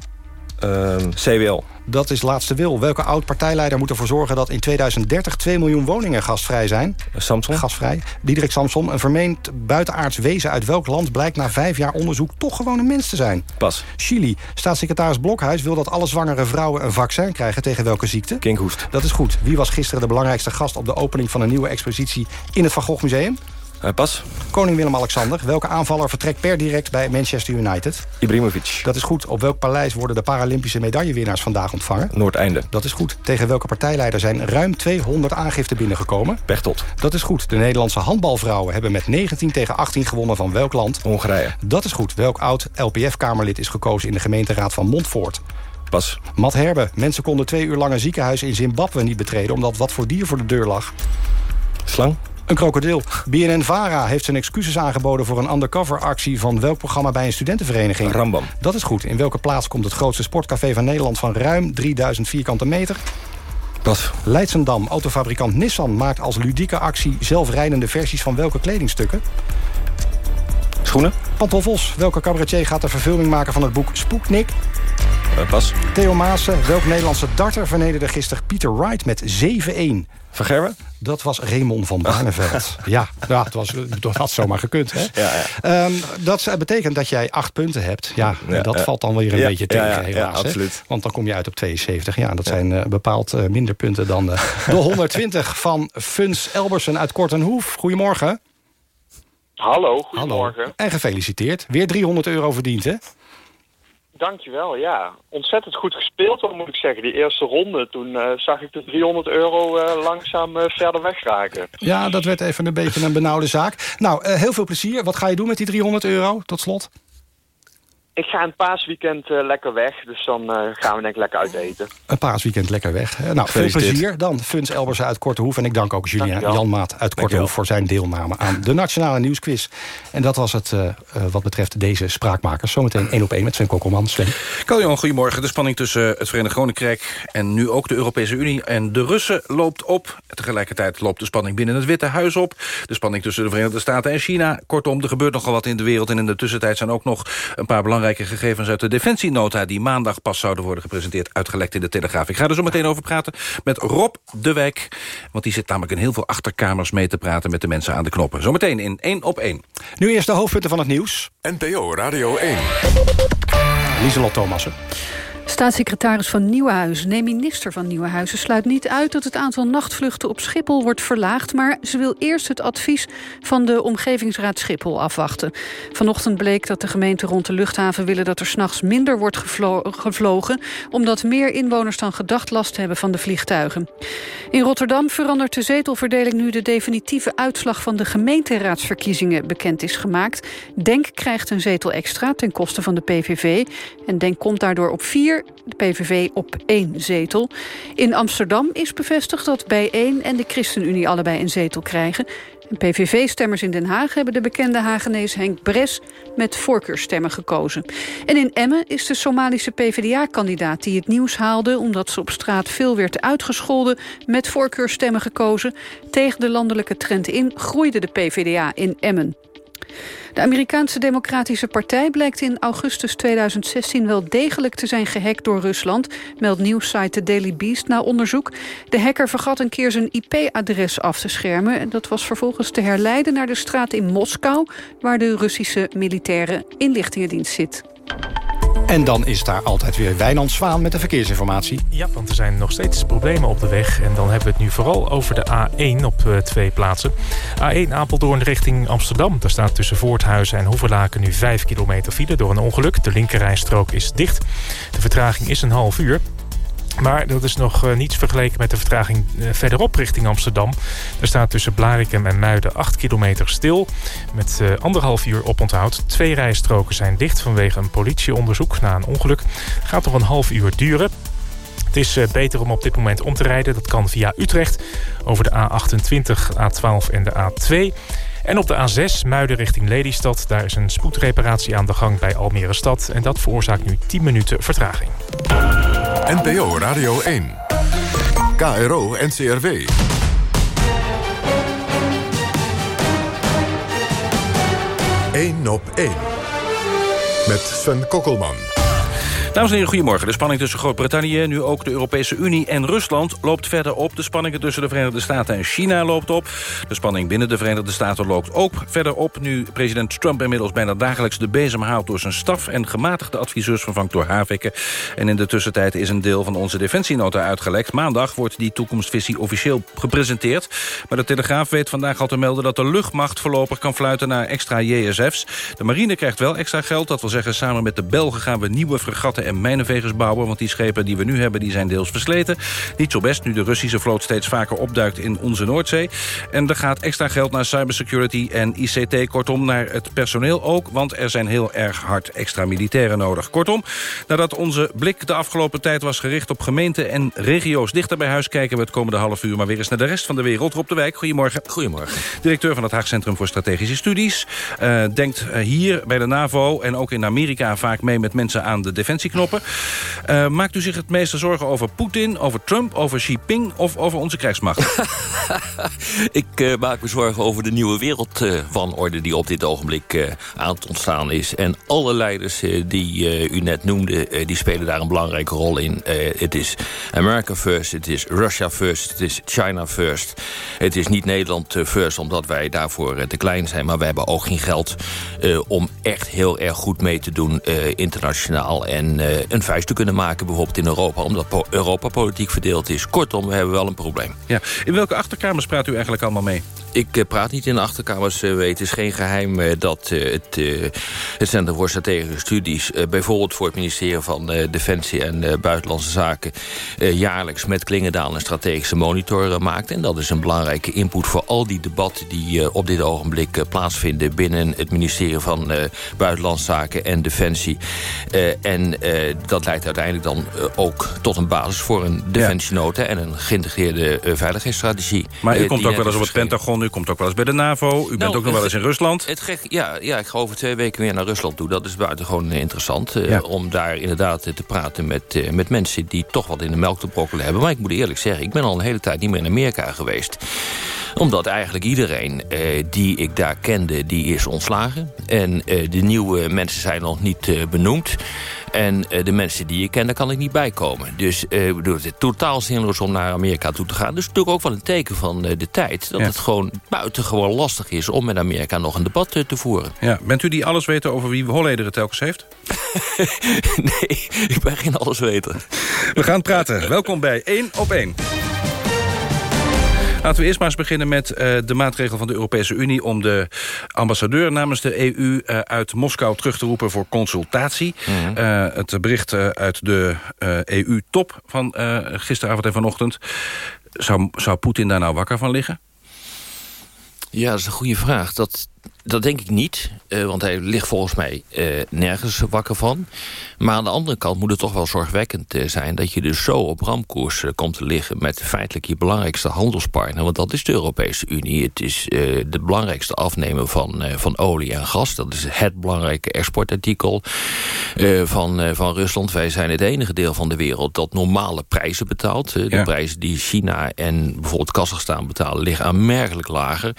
Uh, CWL. Dat is laatste wil. Welke oud-partijleider moet ervoor zorgen dat in 2030 2 miljoen woningen gasvrij zijn? Samson. Gasvrij. Diederik Samson, een vermeend buitenaards wezen uit welk land... blijkt na vijf jaar onderzoek toch gewoon een mens te zijn? Pas. Chili. Staatssecretaris Blokhuis wil dat alle zwangere vrouwen een vaccin krijgen... tegen welke ziekte? Kinkhoest. Dat is goed. Wie was gisteren de belangrijkste gast op de opening van een nieuwe expositie... in het Van Gogh Museum? Uh, pas. Koning Willem-Alexander. Welke aanvaller vertrekt per direct bij Manchester United? Ibrahimovic. Dat is goed. Op welk paleis worden de Paralympische medaillewinnaars vandaag ontvangen? Noordeinde. Dat is goed. Tegen welke partijleider zijn ruim 200 aangiften binnengekomen? Pechtold. Dat is goed. De Nederlandse handbalvrouwen hebben met 19 tegen 18 gewonnen van welk land? Hongarije. Dat is goed. Welk oud LPF-kamerlid is gekozen in de gemeenteraad van Montfort? Pas. Matt Herbe. Mensen konden twee uur lang een ziekenhuis in Zimbabwe niet betreden... omdat wat voor dier voor de deur lag. Slang. Een krokodil. BNN-VARA heeft zijn excuses aangeboden... voor een undercover-actie van welk programma bij een studentenvereniging? Rambam. Dat is goed. In welke plaats komt het grootste sportcafé van Nederland... van ruim 3000 vierkante meter? Pas. Leidsendam. Autofabrikant Nissan maakt als ludieke actie... zelfrijdende versies van welke kledingstukken? Schoenen. Pantoffels. Welke cabaretier gaat de verfilming maken van het boek Spooknik? Uh, pas. Theo Maassen. Welk Nederlandse darter vernederde gisteren Pieter Wright met 7-1? Van Gerwen? Dat was Raymond van Barneveld. ja, het, was, het had zomaar gekund. Hè? Ja, ja. Um, dat betekent dat jij acht punten hebt. Ja, Ja, dat valt dan weer een Ja, beetje tegen, ja, ja, helaas. Want dan kom je uit op 72. Ja, dat zijn eh, bepaald eh, minder punten dan eh, de 120 van Funs Elbersen uit Kortenhoef. Goedemorgen. Hallo, goedemorgen. En gefeliciteerd. Weer 300 euro verdiend, hè? Dankjewel, ja. Ontzettend goed gespeeld, moet ik zeggen. Die eerste ronde, toen eh, zag ik de 300 euro eh, langzaam eh, verder wegraken. Ja, dat werd even een beetje een benauwde zaak. Nou, heel veel plezier. Wat ga je doen met die 300 euro, tot slot? Ik ga een paasweekend eh, lekker weg, dus dan eh, gaan we denk ik lekker uit eten. Een paasweekend lekker weg. Nou, veel plezier dan. Funs Elbersen uit Kortehoef. En ik dank ook Julian Dankjewel. Janmaat uit Kortehoef... voor zijn deelname aan de Nationale Nieuwsquiz. En dat was het eh, eh, wat betreft deze spraakmakers. Zometeen één op één met Sven Kokkelman. Sven. Kaljan, goedemorgen. De spanning tussen het Verenigd Koninkrijk en nu ook de Europese Unie en de Russen loopt op. Tegelijkertijd loopt de spanning binnen het Witte Huis op. De spanning tussen de Verenigde Staten en China. Kortom, er gebeurt nogal wat in de wereld. En in de tussentijd zijn ook nog een paar belangrijke gegevens uit de defensienota... die maandag pas zouden worden gepresenteerd, uitgelekt in de Telegraaf. Ik ga er zo meteen over praten met Rob de Wijk. Want die zit namelijk in heel veel achterkamers mee te praten... met de mensen aan de knoppen. Zometeen in één op één. Nu eerst de hoofdpunten van het nieuws. NPO Radio 1. Lieselot Thomassen. Staatssecretaris van Nieuwenhuizen, nee minister van Nieuwenhuizen... sluit niet uit dat het aantal nachtvluchten op Schiphol wordt verlaagd... maar ze wil eerst het advies van de Omgevingsraad Schiphol afwachten. Vanochtend bleek dat de gemeente rond de luchthaven willen... dat er s'nachts minder wordt gevlo gevlogen... omdat meer inwoners dan gedacht last hebben van de vliegtuigen. In Rotterdam verandert de zetelverdeling nu de definitieve uitslag... van de gemeenteraadsverkiezingen bekend is gemaakt. Denk krijgt een zetel extra ten koste van de PVV... en Denk komt daardoor op vier de PVV op één zetel. In Amsterdam is bevestigd dat Bijeen en de ChristenUnie allebei een zetel krijgen. En PVV-stemmers in Den Haag hebben de bekende Hagenees Henk Bres met voorkeurstemmen gekozen. En in Emmen is de Somalische PvdA-kandidaat die het nieuws haalde... omdat ze op straat veel werd uitgescholden, met voorkeurstemmen gekozen. Tegen de landelijke trend in groeide de PvdA in Emmen. De Amerikaanse Democratische Partij blijkt in augustus 2016 wel degelijk te zijn gehackt door Rusland, meldt nieuwssite The Daily Beast na onderzoek. De hacker vergat een keer zijn IP-adres af te schermen. En dat was vervolgens te herleiden naar de straat in Moskou, waar de Russische militaire inlichtingendienst zit. En dan is daar altijd weer Wijnand Zwaan met de verkeersinformatie. Ja, want er zijn nog steeds problemen op de weg. En dan hebben we het nu vooral over de A1 op eh, twee plaatsen. A1 Apeldoorn richting Amsterdam. Daar staat tussen Voorthuizen en Hoevelaken nu 5 kilometer file door een ongeluk. De linkerrijstrook is dicht. De vertraging is een half uur. Maar dat is nog eh, niets vergeleken met de vertraging eh, verderop richting Amsterdam. Er staat tussen Blarikum en Muiden 8 kilometer stil. Met eh, anderhalf uur oponthoud. Twee rijstroken zijn dicht vanwege een politieonderzoek na een ongeluk. Gaat nog een half uur duren. Het is beter om op dit moment om te rijden. Dat kan via Utrecht over de A28, A12 en de A2. En op de A6 Muiden richting Lelystad. Daar is een spoedreparatie aan de gang bij Almere Stad. En dat veroorzaakt nu 10 minuten vertraging. NPO Radio 1. KRO NCRW. Eén op één. Met Sven Kokkelman. Dames en heren, goedemorgen. De spanning tussen Groot-Brittannië, nu ook de Europese Unie en Rusland loopt verder op. De spanningen tussen de Verenigde Staten en China loopt op. De spanning binnen de Verenigde Staten loopt ook verder op. Nu president Trump inmiddels bijna dagelijks de bezem haalt door zijn staf... en gematigde adviseurs vervangt door havikken. En in de tussentijd is een deel van onze defensienota uitgelekt. Maandag wordt die toekomstvisie officieel gepresenteerd. Maar de Telegraaf weet vandaag al te melden dat de luchtmacht voorlopig kan fluiten naar extra JSF's. De marine krijgt wel extra geld. Dat wil zeggen, samen met de Belgen gaan we nieuwe fregatten en mijnenvegers bouwen... want die schepen die we nu hebben die zijn deels versleten. Niet zo best nu de Russische vloot steeds vaker opduikt in onze Noordzee. En er gaat extra geld naar cybersecurity en ICT. Kortom, naar het personeel ook, want er zijn heel erg hard extra militairen nodig. Kortom, nadat onze blik de afgelopen tijd was gericht op gemeenten en regio's dichter bij huis... kijken we het komende half uur maar weer eens naar de rest van de wereld. Rob de Wijk, goedemorgen. Goedemorgen. Directeur van het Haag Centrum voor Strategische Studies. Uh, denkt eh, hier bij de NAVO en ook in Amerika vaak mee met mensen aan de defensieknoppen. Uh, maakt u zich het meeste zorgen over Poetin, over Trump, over Xi Jinping of over onze krijgsmacht? Ik uh, maak me zorgen over de nieuwe wereldwanorde die op dit ogenblik aan het ontstaan is. En alle leiders die u net noemde, die spelen daar een belangrijke rol in. Het is America first, het is Russia first, het is China first. Het is niet Nederland first, omdat wij daarvoor te klein zijn. Maar we hebben ook geen geld om echt heel erg goed mee te doen internationaal. En een vuist te kunnen maken bijvoorbeeld in Europa. Omdat Europa politiek verdeeld is. Kortom, we hebben wel een probleem. Ja. In welke achterkamers praat u eigenlijk allemaal mee? Ik uh, praat niet in de achterkamers. Uh, het is geen geheim uh, dat het, het Centrum voor Strategische Studies... bijvoorbeeld voor het ministerie van Defensie en Buitenlandse Zaken... jaarlijks met Klingendaal een strategische monitor maakt. En dat is een belangrijke input voor al die debatten... die op dit ogenblik plaatsvinden binnen het ministerie van Buitenlandse Zaken en Defensie. en dat leidt uiteindelijk dan ook tot een basis voor een defensienota... en een geïntegreerde veiligheidsstrategie. Maar u komt ook wel eens op het Pentagon u komt ook wel eens bij de NAVO. U bent Nou, ook nog wel eens in Rusland. Het gek, ja, ja, ik ga over twee weken weer naar Rusland toe. Dat is buitengewoon eh, interessant. eh, Om daar inderdaad eh, te praten met, met mensen... die toch wat in de melk te brokkelen hebben. Maar ik moet eerlijk zeggen, ik ben al een hele tijd niet meer in Amerika geweest omdat eigenlijk iedereen eh, die ik daar kende, die is ontslagen. En eh, de nieuwe mensen zijn nog niet eh, benoemd. En de mensen die ik ken, daar kan ik niet bij komen. Dus ik bedoel, het is totaal zinloos om naar Amerika toe te gaan. Dus natuurlijk ook wel een teken van de tijd. Dat Ja. het gewoon buitengewoon lastig is om met Amerika nog een debat te voeren. Ja. Bent u die alles weten over wie Holleder het telkens heeft? nee, ik ben geen alles weten. We gaan praten. Welkom bij 1 op 1. Laten we eerst maar eens beginnen met eh, de maatregel van de Europese Unie... om de ambassadeur namens de EU eh, uit Moskou terug te roepen voor consultatie. Eh, het bericht uit de EU-top van eh, gisteravond en vanochtend. Zou, zou Poetin daar nou wakker van liggen? Ja, dat is een goede vraag. Dat, dat denk ik niet, eh, want hij ligt volgens mij eh, nergens wakker van. Maar aan de andere kant moet het toch wel zorgwekkend eh, zijn... dat je dus zo op ramkoers komt te liggen met feitelijk je belangrijkste handelspartner. Want dat is de Europese Unie. Het is de belangrijkste afnemer van, van olie en gas. Dat is het belangrijke exportartikel van, van Rusland. Wij zijn het enige deel van de wereld dat normale prijzen betaalt. De Ja. prijzen die China en bijvoorbeeld Kazachstan betalen... liggen aanmerkelijk lager.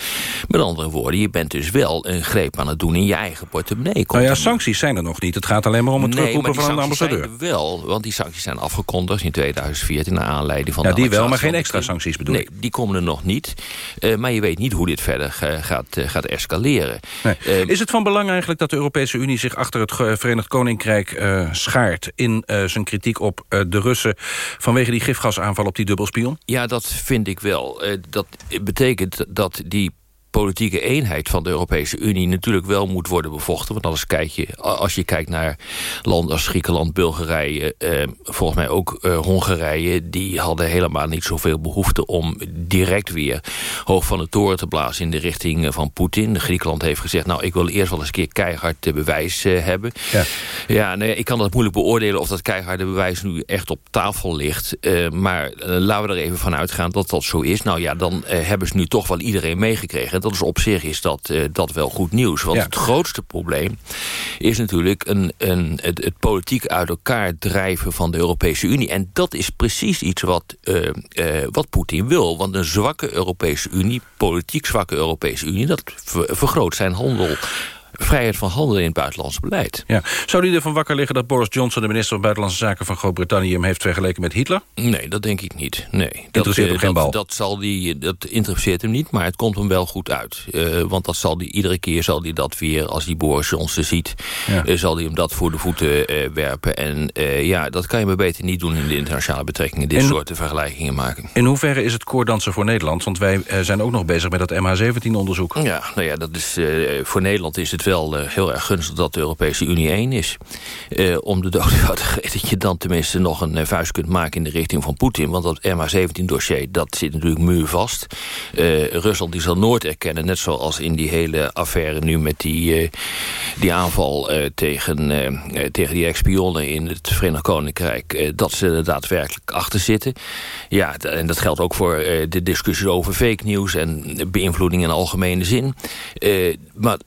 Met andere woorden, je bent dus wel een greep aan het doen in je eigen portemonnee. Nou ja, sancties zijn er nog niet. Het gaat alleen maar om het Nee, terugroepen van een ambassadeur. zijn er wel, want die sancties zijn afgekondigd in 2014... naar aanleiding van Ja, de die wel, maar geen extra sancties bedoel Nee, die komen er nog niet. Eh, maar je weet niet hoe dit verder gaat, eh, gaat escaleren. Nee. Eh, Is het van belang eigenlijk dat de Europese Unie zich achter het Verenigd Koninkrijk eh, schaart... in zijn kritiek op de Russen vanwege die gifgasaanval op die dubbelspion? Ja, dat vind ik wel. Dat betekent dat die politieke eenheid van de Europese Unie natuurlijk wel moet worden bevochten. Want anders kijk je, als je kijkt naar landen als Griekenland, Bulgarije, eh, volgens mij ook eh, Hongarije, die hadden helemaal niet zoveel behoefte om direct weer hoog van de toren te blazen in de richting eh, van Poetin. Griekenland heeft gezegd, nou ik wil eerst wel eens een keer keihard bewijs eh, hebben. Ja. Ja, nee, ik kan dat moeilijk beoordelen of dat keiharde bewijs nu echt op tafel ligt. Eh, maar laten we er even van uitgaan dat dat zo is. Nou ja, dan hebben ze nu toch wel iedereen meegekregen. Dat is op zich is dat, eh, dat wel goed nieuws. Want Ja. het grootste probleem is natuurlijk een, een, het, het politiek uit elkaar drijven van de Europese Unie. En dat is precies iets wat, eh, eh, wat Poetin wil. Want een zwakke Europese Unie, politiek zwakke Europese Unie... dat ver- vergroot zijn handel, vrijheid van handel in het buitenlands beleid. Ja. Zou die ervan wakker liggen dat Boris Johnson... de minister van Buitenlandse Zaken van Groot-Brittannië... hem heeft vergeleken met Hitler? Nee, dat denk ik niet. Nee. Dat, Interesseert hem eh, geen dat, bal? Dat, zal die, dat interesseert hem niet, maar het komt hem wel goed uit. Eh, want dat zal die, iedere keer zal hij dat weer, als hij Boris Johnson ziet... Ja. eh, zal hij hem dat voor de voeten werpen. En ja, dat kan je maar beter niet doen in de internationale betrekkingen. Dit En- soort vergelijkingen maken. In hoeverre is het koordansen voor Nederland? Want wij zijn ook nog bezig met dat MH17-onderzoek. Ja, nou ja, dat is, voor Nederland is het wel uh, heel erg gunstig dat de Europese Unie één is. Uh, om de doodvoudige dat je dan tenminste nog een uh, vuist kunt maken... in de richting van Poetin. Want dat MH17-dossier, dat zit natuurlijk muurvast. Rusland die zal nooit erkennen, net zoals in die hele affaire nu... met die, die aanval tegen, tegen die ex-spionnen in het Verenigd Koninkrijk... dat ze er daadwerkelijk achter zitten. Ja, en dat geldt ook voor de discussie over fake news... en beïnvloeding in algemene zin. maar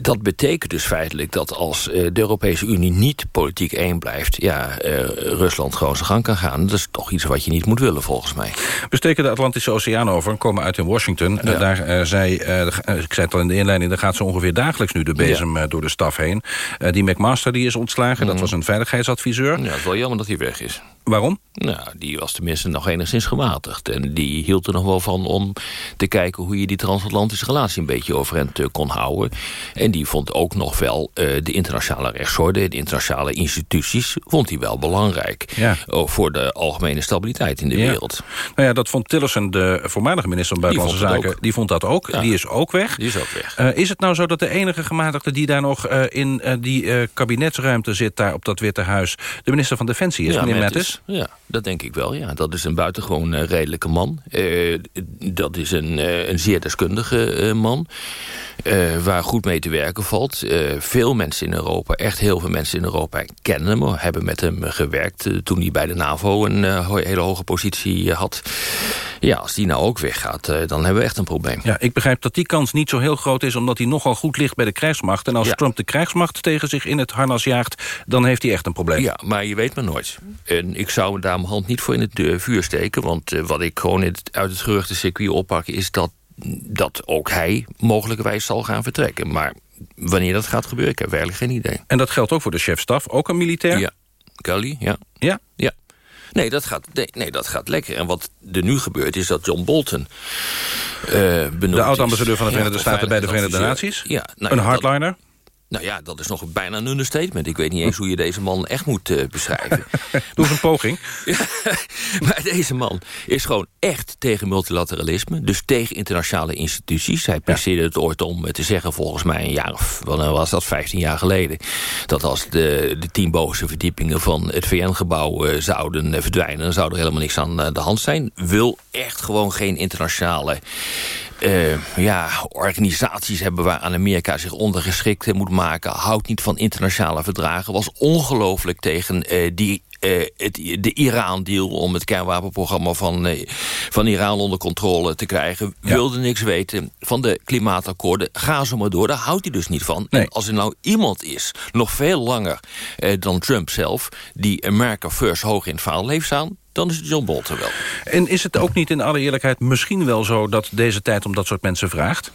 dat betekent dus feitelijk dat als de Europese Unie niet politiek één blijft... ja, uh, Rusland gewoon zijn gang kan gaan. Dat is toch iets wat je niet moet willen, volgens mij. We steken de Atlantische Oceaan over en komen uit in Washington. Ja. daar uh, zei, ik zei het al in de inleiding... daar gaat ze ongeveer dagelijks nu de bezem ja. door de staf heen. die McMaster die is ontslagen, mm. dat was een veiligheidsadviseur. Ja, het is wel jammer dat hij weg is. Waarom? Nou, die was tenminste nog enigszins gematigd. En die hield er nog wel van om te kijken hoe je die transatlantische relatie een beetje overeind kon houden. En die vond ook nog wel uh, de internationale rechtsorde, de internationale instituties, vond hij wel belangrijk. Ja. voor de algemene stabiliteit in de ja. wereld. Nou ja, dat vond Tillerson, de voormalige minister van Buitenlandse Zaken, die vond dat ook. Ja. Die is ook weg. Die is ook weg. Is het nou zo dat de enige gematigde die daar nog in die kabinetsruimte zit, daar op dat Witte Huis, de minister van Defensie is, meneer Mattis? Ja, dat denk ik wel. Ja. Dat is een buitengewoon uh, redelijke man. Uh, dat is een, uh, een zeer deskundige man. Waar goed mee te werken valt. veel mensen in Europa, echt heel veel mensen in Europa kennen hem. Hebben met hem gewerkt toen hij bij de NAVO een hele hoge positie had. Ja, als die nou ook weggaat, dan hebben we echt een probleem. Ja, ik begrijp dat die kans niet zo heel groot is... omdat hij nogal goed ligt bij de krijgsmacht. En als ja. Trump de krijgsmacht tegen zich in het harnas jaagt... dan heeft hij echt een probleem. Ja, maar je weet maar nooit. En ik zou daar mijn hand niet voor in het vuur steken. Want wat ik gewoon uit het geruchtencircuit oppak... is dat, dat ook hij mogelijkerwijs zal gaan vertrekken. Maar wanneer dat gaat gebeuren, ik heb werkelijk geen idee. En dat geldt ook voor de chefstaf, ook een militair? Ja, Kelly, ja. Ja? Ja. Nee dat, gaat, nee, nee, dat gaat lekker. En wat er nu gebeurt is dat John Bolton uh, benoemd De oud-ambassadeur van de Verenigde ja, Staten bij de Verenigde Naties? Ja, nou, een hardliner? Nou ja, dat is nog bijna een understatement. Ik weet niet eens hoe je deze man echt moet uh, beschrijven. Doe eens een poging. maar deze man is gewoon echt tegen multilateralisme. Dus tegen internationale instituties. Hij presteerde ja. het ooit om te zeggen, volgens mij een jaar of... Wel, was dat 15 jaar geleden... dat als de, de tien bovenste verdiepingen van het VN-gebouw uh, zouden uh, verdwijnen... dan zou er helemaal niks aan de hand zijn. Wil echt gewoon geen internationale... Uh, ja, organisaties hebben waar Amerika zich ondergeschikt moet maken. Houdt niet van internationale verdragen. Was ongelooflijk tegen uh, die het, de Iran-deal om het kernwapenprogramma van, uh, van Iran onder controle te krijgen. Ja. Wilde niks weten van de klimaatakkoorden. Ga zo maar door, daar houdt hij dus niet van. Nee. En als er nou iemand is, nog veel langer uh, dan Trump zelf... die America First hoog in het vaandel heeft staan dan is het John Bolton wel. En is het ook niet in alle eerlijkheid misschien wel zo... dat deze tijd om dat soort mensen vraagt?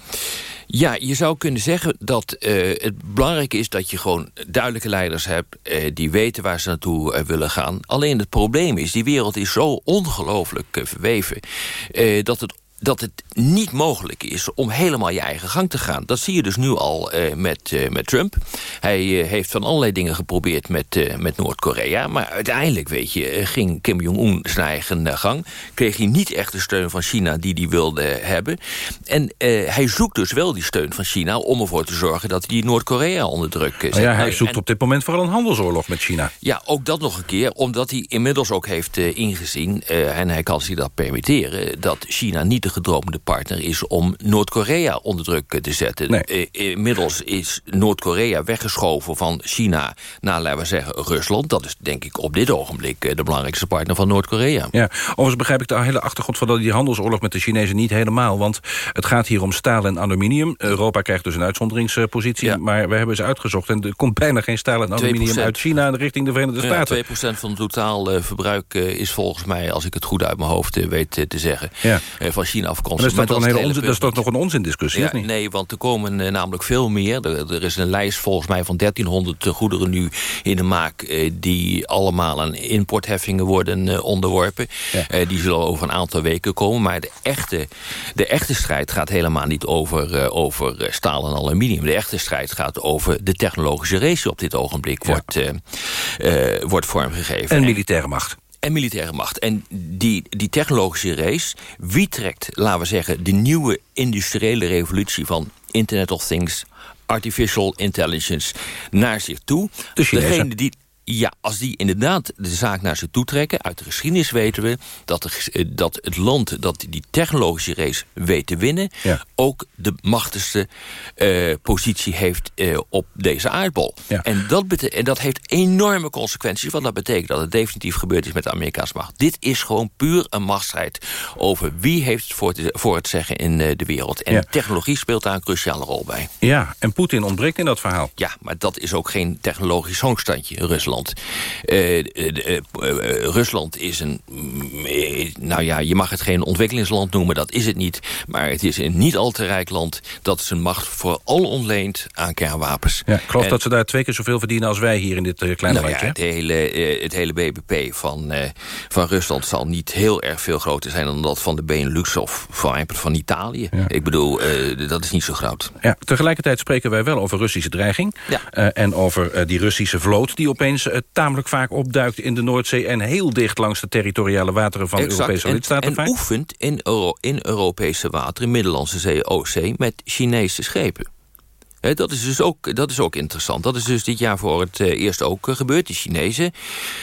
Ja, je zou kunnen zeggen dat uh, het belangrijk is... dat je gewoon duidelijke leiders hebt... Uh, die weten waar ze naartoe uh, willen gaan. Alleen het probleem is, die wereld is zo ongelooflijk verweven... dat het dat het niet mogelijk is om helemaal je eigen gang te gaan. Dat zie je dus nu al uh, met, uh, met Trump. Hij uh, heeft van allerlei dingen geprobeerd met, met Noord-Korea. Maar uiteindelijk, weet je, ging Kim Jong-un zijn eigen gang. Kreeg hij niet echt de steun van China die hij wilde hebben. En hij zoekt dus wel die steun van China... om ervoor te zorgen dat hij Noord-Korea onder druk zet. Nou ja, hij zoekt en, op dit moment vooral een handelsoorlog met China. Ja, ook dat nog een keer. Omdat hij inmiddels ook heeft ingezien... en hij kan zich dat permitteren... dat China niet de gedroomde partner is om Noord-Korea onder druk te zetten. Nee. Inmiddels is Noord-Korea weggeschoven van China naar, laten we zeggen, Rusland. Dat is denk ik op dit ogenblik de belangrijkste partner van Noord-Korea. Ja, overigens begrijp ik de hele achtergrond van die handelsoorlog met de Chinezen niet helemaal. Want het gaat hier om staal en aluminium. Europa krijgt dus een uitzonderingspositie. Ja. Maar we hebben ze uitgezocht en er komt bijna geen staal en aluminium uit China richting de Verenigde Staten. Ja, 2% van het totaal verbruik is volgens mij, als ik het goed uit mijn hoofd weet te zeggen, ja. van China afkomstig. Maar dat is, toch, onzin, dat is toch nog een onzindiscussie? Ja, nee, want er komen uh, namelijk veel meer. Er, er, is een lijst volgens mij van 1300 goederen nu in de maak... Uh, die allemaal aan importheffingen worden uh, onderworpen. Ja. die zullen over een aantal weken komen. Maar de echte, de echte strijd gaat helemaal niet over, over staal en aluminium. De echte strijd gaat over de technologische race op dit ogenblik... Ja. Wordt, wordt vormgegeven. En militaire macht en militaire macht. En die, die technologische race, wie trekt, laten we zeggen... de nieuwe industriële revolutie van Internet of Things artificial intelligence naar zich toe. De. Degene die ja, als die inderdaad de zaak naar zich toe trekken... uit de geschiedenis weten we dat, de, eh, dat het land dat die technologische race weet te winnen... ook de machtigste eh, positie heeft eh, op deze aardbol. En, dat en dat heeft enorme consequenties... want dat betekent dat het definitief gebeurd is met de Amerikaanse macht. Dit is gewoon puur een machtsstrijd over wie heeft het voor, te- voor het zeggen in de wereld. En Ja. technologie speelt daar een cruciale rol bij. Ja, en Poetin ontbreekt in dat verhaal. Ja, maar dat is ook geen technologisch hoogstandje, Rusland. Eh, eh, eh, eh, Rusland is een... mm, nou ja, je mag het geen ontwikkelingsland noemen, dat is het niet. Maar het is een niet al te rijk land dat zijn macht vooral ontleent aan kernwapens. Ja, ik geloof En- dat ze daar twee keer zoveel verdienen als wij hier in dit kleine nou ja, landje. het, hele, het hele BBP van, van Rusland zal niet heel erg veel groter zijn... dan dat van de Benelux of van, van Italië. Ik bedoel, dat is niet zo groot. Ja, tegelijkertijd spreken wij wel over Russische dreiging. En over die Russische vloot die opeens tamelijk vaak opduikt in de Noordzee... en heel dicht langs de territoriale wateren van de Exact. Europese en, lidstaten en vaak. oefent in, Euro, in Europese wateren, Middellandse Zee, Oostzee... met Chinese schepen. Hè, dat, is dus ook, dat is ook interessant. Dat is dus dit jaar voor het eh, eerst ook eh, gebeurd. De Chinezen,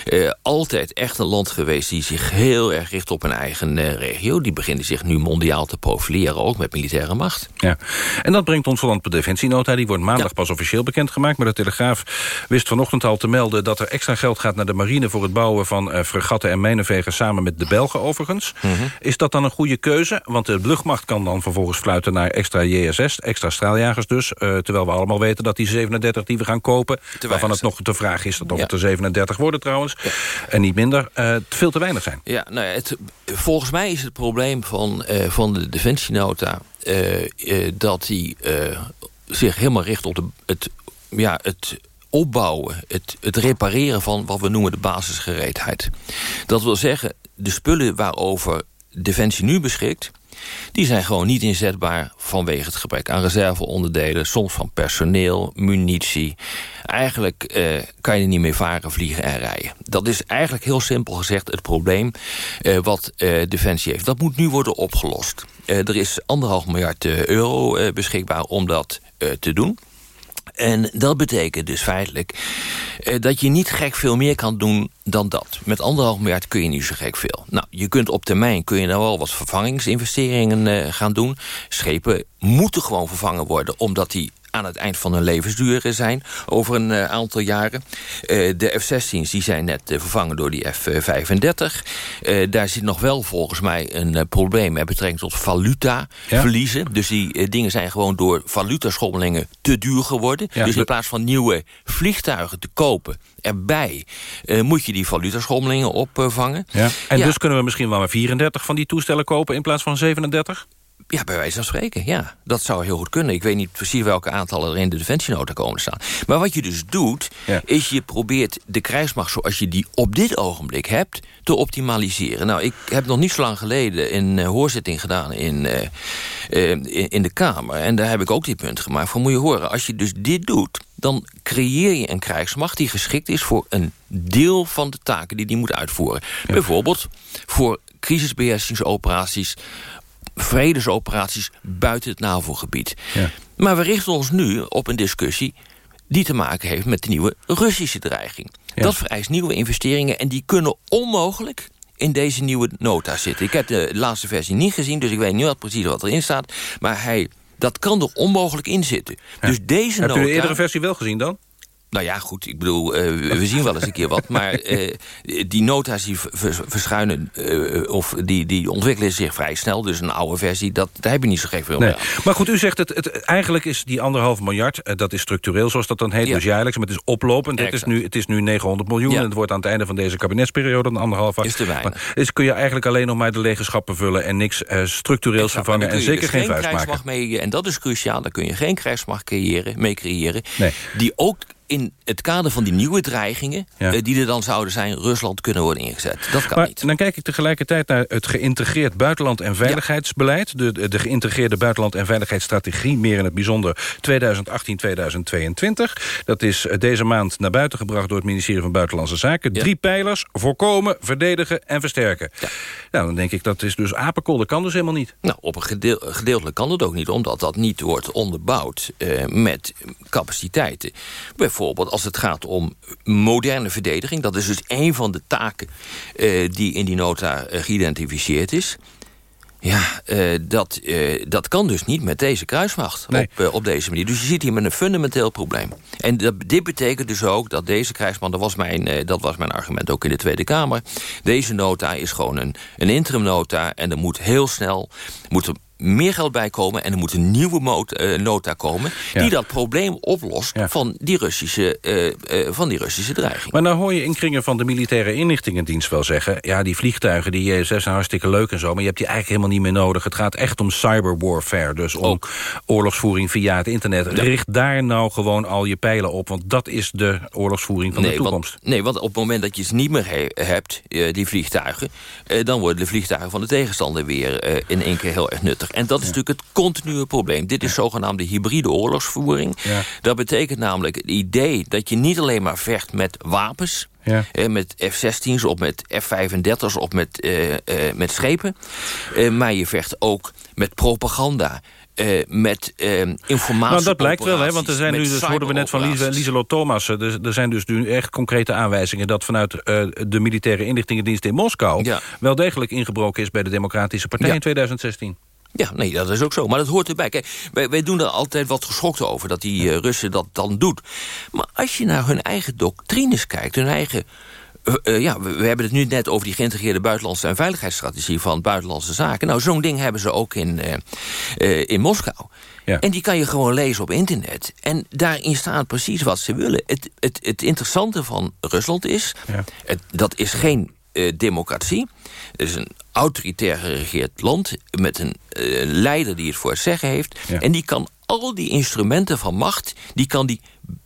eh, altijd echt een land geweest... die zich heel erg richt op een eigen eh, regio. Die beginnen zich nu mondiaal te profileren, ook met militaire macht. Ja. En dat brengt ons verband op de defensienota. Die wordt maandag pas officieel bekendgemaakt. Maar de Telegraaf wist vanochtend al te melden... dat er extra geld gaat naar de marine... voor het bouwen van eh, fregatten en mijnenvegers... samen met de Belgen overigens. Mhm. Is dat dan een goede keuze? Want de luchtmacht kan dan vervolgens fluiten naar extra JSS... extra straaljagers dus. Terwijl we allemaal weten dat die 37 die we gaan kopen... waarvan het nog de vraag is dat of het er 37 worden trouwens... en niet minder, eh, veel te weinig zijn. Ja, nou ja, het, volgens mij is het probleem van, eh, van de defensienota... eh, dat die zich helemaal richt op de, het, ja, het opbouwen... Het, het repareren van wat we noemen de basisgereedheid. Dat wil zeggen, de spullen waarover Defensie nu beschikt... die zijn gewoon niet inzetbaar vanwege het gebrek aan reserveonderdelen... soms van personeel, munitie. Eigenlijk eh, kan je niet meer varen, vliegen en rijden. Dat is eigenlijk heel simpel gezegd het probleem eh, wat eh, Defensie heeft. Dat moet nu worden opgelost. Eh, er is anderhalf miljard eh, euro eh, beschikbaar om dat te doen. En dat betekent dus feitelijk eh, dat je niet gek veel meer kan doen dan dat. Met anderhalf miljard kun je niet zo gek veel. Nou, je kunt op termijn kun je nou wel wat vervangingsinvesteringen eh, gaan doen. Schepen moeten gewoon vervangen worden, omdat die aan het eind van hun levensduur zijn over een eh, aantal jaren. Eh, de F-16's die zijn net eh, vervangen door die F-35. Eh, daar zit nog wel volgens mij een probleem met betrekking tot valuta verliezen. Dus die dingen zijn gewoon door valutaschommelingen te duur geworden. Ja, dus in plaats van nieuwe vliegtuigen te kopen erbij... moet je die valutaschommelingen opvangen. Ja. En Ja. dus kunnen we misschien wel maar 34 van die toestellen kopen... in plaats van 37? Ja, bij wijze van spreken, ja. Dat zou heel goed kunnen. Ik weet niet precies welke aantallen er in de defensienota komen te staan. Maar wat je dus doet, is je probeert de krijgsmacht... zoals je die op dit ogenblik hebt, te optimaliseren. Nou, ik heb nog niet zo lang geleden een eh, hoorzitting gedaan in, eh, eh, in, in de Kamer. En daar heb ik ook dit punt gemaakt. Van moet je horen, als je dus dit doet... dan creëer je een krijgsmacht die geschikt is... voor een deel van de taken die die moet uitvoeren. Bijvoorbeeld voor crisisbeheersingsoperaties vredesoperaties buiten het NAVO-gebied. Maar we richten ons nu op een discussie die te maken heeft met de nieuwe Russische dreiging. Dat vereist nieuwe investeringen en die kunnen onmogelijk in deze nieuwe nota zitten. Ik heb de laatste versie niet gezien, dus ik weet niet wat precies wat erin staat. Maar hij, dat kan er onmogelijk in zitten. Dus deze Heb nota... u de eerdere versie wel gezien dan? Nou ja, goed, ik bedoel, eh, we zien wel eens een keer wat. Maar eh, die nota's die vers- verschuinen, eh, of die, die ontwikkelen zich vrij snel. Dus een oude versie, dat, daar heb je niet zo gek veel Nee. Maar goed, u zegt het, het eigenlijk is die anderhalf miljard, dat is structureel zoals dat dan heet, Ja. dus jaarlijks, maar het is oplopend. Het is, nu, het is nu 900 miljoen Ja. en het wordt aan het einde van deze kabinetsperiode een anderhalf. Is te weinig. Dus kun je eigenlijk alleen nog maar de lege schappen vullen en niks structureels vervangen en zeker dus geen vuist maken. mee, en dat is cruciaal, daar kun je geen krijgsmacht creëren, mee creëren... Nee. die ook in het kader van die nieuwe dreigingen... eh, die er dan zouden zijn, Rusland kunnen worden ingezet. Dat kan maar niet. dan kijk ik tegelijkertijd naar het geïntegreerd buitenland- en veiligheidsbeleid. De, de, de geïntegreerde buitenland- en veiligheidsstrategie... meer in het bijzonder 2018-2022. Dat is eh, deze maand naar buiten gebracht door het ministerie van Buitenlandse Zaken. Drie pijlers, voorkomen, verdedigen en versterken. Nou, dan denk ik, dat is dus apenkool. Dat kan dus helemaal niet. Nou, op een gedeel, gedeeltelijk kan het ook niet, omdat dat niet wordt onderbouwd eh, met capaciteiten. Bijvoorbeeld als het gaat om moderne verdediging. Dat is dus een van de taken eh, die in die nota eh, geïdentificeerd is. Ja, eh, dat, dat kan dus niet met deze kruismacht op, op deze manier. Dus je zit hier met een fundamenteel probleem. En dat, dit betekent dus ook dat deze krijgsmacht... Dat was, mijn, dat was mijn argument ook in de Tweede Kamer... deze nota is gewoon een, een interimnota... en er moet heel snel moet er meer geld bij komen... en er moet een nieuwe eh, nota komen... die dat probleem oplost van, die Russische, eh, eh, van die Russische dreiging. Maar nou hoor je in kringen van de militaire inlichtingendienst wel zeggen... ja, die vliegtuigen, die JSS zijn hartstikke leuk en zo... maar je hebt die eigenlijk helemaal niet meer nodig. Het gaat echt om cyberwarfare, dus om oorlogsvoering via het internet. Richt daar nou gewoon al je pijlen op... want dat is de oorlogsvoering van de toekomst. Want, nee, want op het moment dat je ze niet meer he- hebt, die vliegtuigen... dan worden de vliegtuigen van de tegenstander weer in één keer heel erg nuttig. En dat is natuurlijk het continue probleem. Dit is zogenaamde hybride oorlogsvoering. Ja. Dat betekent namelijk het idee dat je niet alleen maar vecht met wapens... Ja. eh, met F-16's of met F-35's of met, eh, eh, met schepen. Eh, maar je vecht ook met propaganda... met eh, informatie. Nou, dat blijkt wel, hè, want er zijn nu, dus hoorden we net van. Lieselot Thomas... er, er zijn dus nu echt concrete aanwijzingen... dat vanuit de militaire inlichtingendienst in Moskou... wel degelijk ingebroken is bij de Democratische Partij Ja. in 2016. Ja, nee, dat is ook zo. Maar dat hoort erbij. Kijk, wij, wij doen er altijd wat geschokt over dat die eh, Russen dat dan doen. Maar als je naar hun eigen doctrines kijkt, hun eigen... eh, eh, ja, we, we hebben het nu net over die geïntegreerde buitenlandse en veiligheidsstrategie van buitenlandse zaken. Nou, zo'n ding hebben ze ook in, in Moskou. En die kan je gewoon lezen op internet. En daarin staat precies wat ze willen. Het, het, het interessante van Rusland is... Het, dat is geen eh, democratie. Het is een autoritair geregeerd land... met een eh, leider die het voor het zeggen heeft. En die kan al die instrumenten van macht... die kan die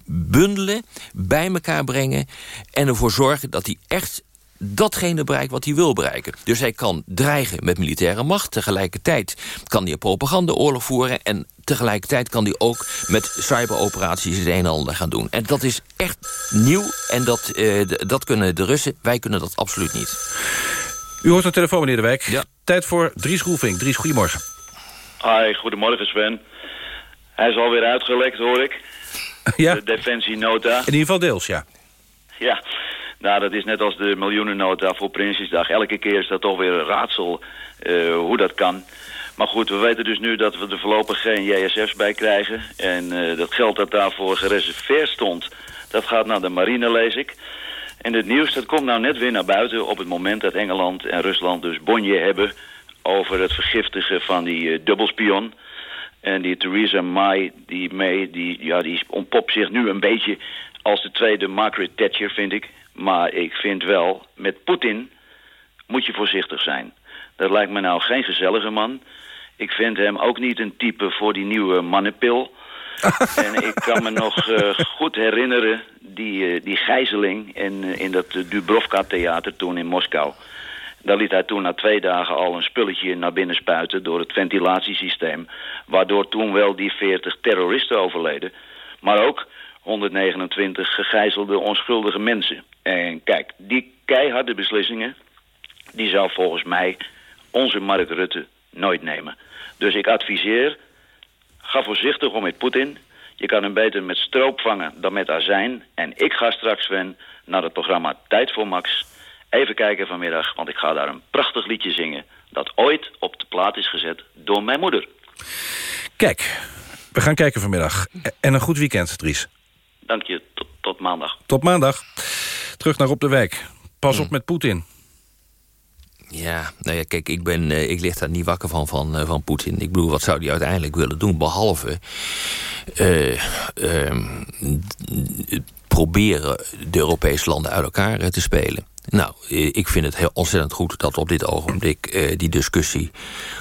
bundelen, bij elkaar brengen... en ervoor zorgen dat hij echt datgene bereikt wat hij wil bereiken. Dus hij kan dreigen met militaire macht. Tegelijkertijd kan hij een propagandaoorlog voeren... en tegelijkertijd kan hij ook met cyberoperaties het een en ander gaan doen. En dat is echt nieuw en dat, eh, dat kunnen de Russen. Wij kunnen dat absoluut niet. U hoort een telefoon, meneer De Wijk. Tijd voor Dries Roelvink. Dries, goedemorgen. Hi, goedemorgen Sven. Hij is alweer uitgelekt, hoor ik. Ja? De defensienota. In ieder geval deels, ja. Ja, nou dat is net als de miljoenennota voor Prinsjesdag. Elke keer is dat toch weer een raadsel eh, hoe dat kan. Maar goed, we weten dus nu dat we er voorlopig geen JSF's bij krijgen. En eh, dat geld dat daarvoor gereserveerd stond, dat gaat naar de marine, lees ik. En het nieuws, dat komt nou net weer naar buiten op het moment dat Engeland en Rusland dus bonje hebben over het vergiftigen van die eh, dubbelspion. En die Theresa May, die May, die, ja, die ontpopt zich nu een beetje als de tweede Margaret Thatcher, vind ik. Maar ik vind wel, met Poetin moet je voorzichtig zijn. Dat lijkt me nou geen gezellige man. Ik vind hem ook niet een type voor die nieuwe mannenpil. en ik kan me nog eh, goed herinneren, die, eh, die gijzeling in, eh, in dat Dubrovka-theater toen in Moskou. Daar liet hij toen na twee dagen al een spulletje naar binnen spuiten door het ventilatiesysteem. Waardoor toen wel die 40 terroristen overleden. Maar ook 129 gegijzelde onschuldige mensen. En kijk, die keiharde beslissingen... die zou volgens mij onze Mark Rutte nooit nemen. Dus ik adviseer, ga voorzichtig om met Poetin. Je kan hem beter met stroop vangen dan met azijn. En ik ga straks, Sven, naar het programma Tijd voor Max... Even kijken vanmiddag, want ik ga daar een prachtig liedje zingen... dat ooit op de plaat is gezet door mijn moeder. Kijk, we gaan kijken vanmiddag. En een goed weekend, Dries. Dank je, tot, tot maandag. Tot maandag. Terug naar Op de Wijk. Pas op met Poetin. Ja, nou ja, kijk, ik, ben, eh, ik lig daar niet wakker van, van, eh, van Poetin. Ik bedoel, wat zou hij uiteindelijk willen doen? Behalve eh, ehm, proberen de Europese landen uit elkaar te spelen. Nou, eh, ik vind het heel ontzettend goed dat op dit ogenblik eh, die discussie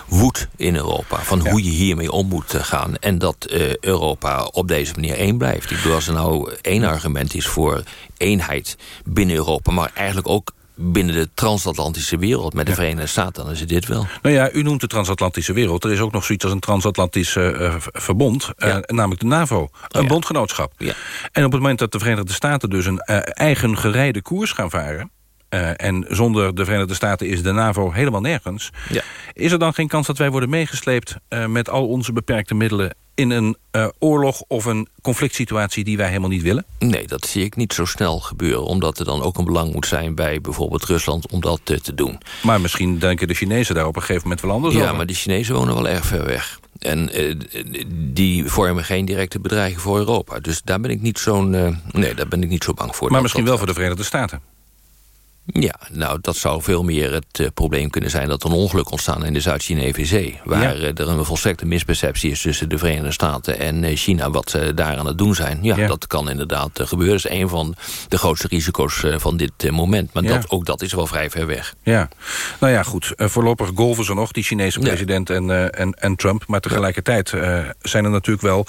woedt in Europa. Van hoe je hiermee om moet gaan. En dat eh, Europa op deze manier één blijft. Ik bedoel, als er nou één argument is voor eenheid binnen Europa... maar eigenlijk ook binnen de transatlantische wereld met de Verenigde Staten, dan is het dit wel. Nou ja, u noemt de transatlantische wereld. Er is ook nog zoiets als een transatlantisch uh, verbond, uh, namelijk de NAVO. Een bondgenootschap. Ja. En op het moment dat de Verenigde Staten dus een uh, eigen gereide koers gaan varen... en zonder de Verenigde Staten is de NAVO helemaal nergens... Ja. is er dan geen kans dat wij worden meegesleept... met al onze beperkte middelen in een uh, oorlog of een conflict situatie die wij helemaal niet willen? Nee, dat zie ik niet zo snel gebeuren. Omdat er dan ook een belang moet zijn bij bijvoorbeeld Rusland om dat uh, te doen. Maar misschien denken de Chinezen daar op een gegeven moment wel anders ja, over. Ja, maar de Chinezen wonen wel erg ver weg. En uh, die vormen geen directe bedreiging voor Europa. Dus daar ben ik niet zo'n. nee, daar ben ik niet zo bang voor. Maar misschien wel voor de Verenigde Staten. Ja, nou, dat zou veel meer het uh, probleem kunnen zijn... dat er een ongeluk ontstaan in de Zuid-Chinese Zee... waar ja. uh, er een volstrekte misperceptie is tussen de Verenigde Staten en uh, China... wat ze daar aan het doen zijn. Ja, ja. dat kan inderdaad gebeuren. Dat is een van de grootste risico's van dit moment. Maar Ja. dat, ook dat is wel vrij ver weg. Ja, nou ja, goed. Voorlopig golven ze nog, die Chinese president en, en, en Trump. Maar tegelijkertijd zijn er natuurlijk wel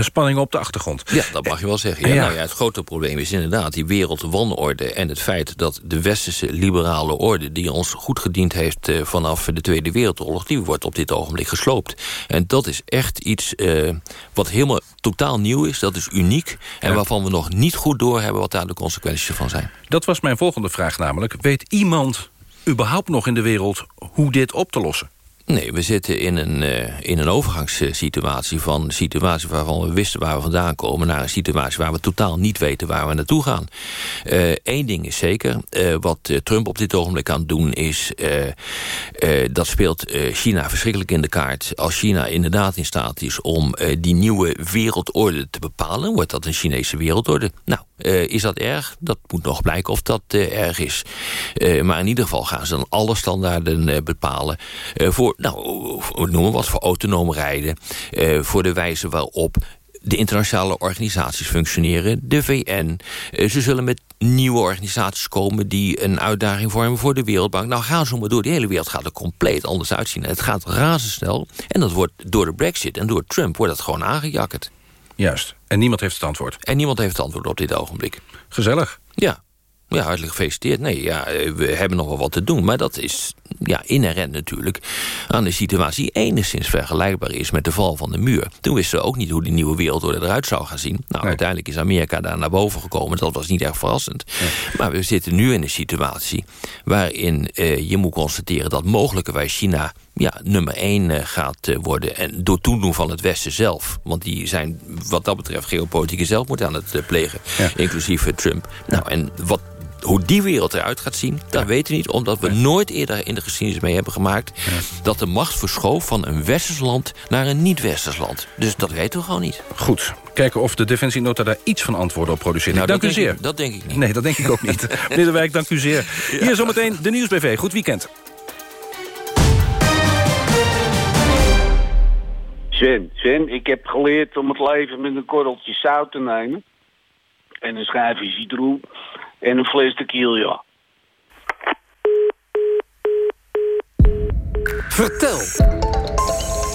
spanningen op de achtergrond. Ja, dat mag je wel zeggen. Ja, Nou ja, het grote probleem is inderdaad die wereldwanorde... en het feit dat de westerse liberale orde... die ons goed gediend heeft vanaf de Tweede Wereldoorlog... die wordt op dit ogenblik gesloopt. En dat is echt iets wat helemaal totaal nieuw is. Dat is uniek. En Ja. waarvan we nog niet goed doorhebben... wat daar de consequenties van zijn. Dat was mijn volgende vraag namelijk. Weet iemand überhaupt nog in de wereld hoe dit op te lossen? Nee, we zitten in een, uh, in een overgangssituatie van een situatie waarvan we wisten waar we vandaan komen... naar een situatie waar we totaal niet weten waar we naartoe gaan. Eén uh, ding is zeker, uh, wat Trump op dit ogenblik aan het doen is... dat speelt China verschrikkelijk in de kaart. Als China inderdaad in staat is om die nieuwe wereldorde te bepalen... wordt dat een Chinese wereldorde. Nou, is dat erg? Dat moet nog blijken of dat erg is. maar in ieder geval gaan ze dan alle standaarden bepalen... voor nou, noemen wat, voor autonoom rijden... Uh, voor de wijze waarop de internationale organisaties functioneren, de VN. Uh, ze zullen met nieuwe organisaties komen die een uitdaging vormen voor de Wereldbank. Nou gaan ze maar door. Die hele wereld gaat er compleet anders uitzien. Het gaat razendsnel. En dat wordt door de brexit en door Trump wordt dat gewoon aangejakkerd. Juist. En niemand heeft het antwoord. En niemand heeft het antwoord op dit ogenblik. Gezellig. Ja. Ja, hartelijk gefeliciteerd. Nee, ja, we hebben nog wel wat te doen. Maar dat is ja, inherent natuurlijk aan de situatie... die enigszins vergelijkbaar is met de val van de muur. Toen wisten we ook niet hoe die nieuwe wereldorde eruit zou gaan zien. Nou, nee. uiteindelijk is Amerika daar naar boven gekomen. Dat was niet erg verrassend. Nee. Maar we zitten nu in een situatie... waarin uh, je moet constateren dat mogelijkerwijs China ja, nummer één uh, gaat uh, worden. En door toedoen van het Westen zelf. Want die zijn wat dat betreft geopolitieke zelfmoord aan het uh, plegen. Ja. Inclusief Trump. Nou, en wat hoe die wereld eruit gaat zien, dat ja. weten we niet. Omdat we nooit eerder in de geschiedenis mee hebben gemaakt... Ja. dat de macht verschoof van een westers land naar een niet-westers land. Dus dat weten we gewoon niet. Goed. Kijken of de Defensienota daar iets van antwoorden op produceert. Nou, dank u zeer. Ik, dat denk ik niet. Nee, dat denk ik ook niet. Meneer De Wijk, dank u zeer. Ja. Hier zometeen de Nieuwsbv. Goed weekend. Sven, Sven, ik heb geleerd om het leven met een korreltje zout te nemen. En een schijfje citroen en een fles tequila. Vertel.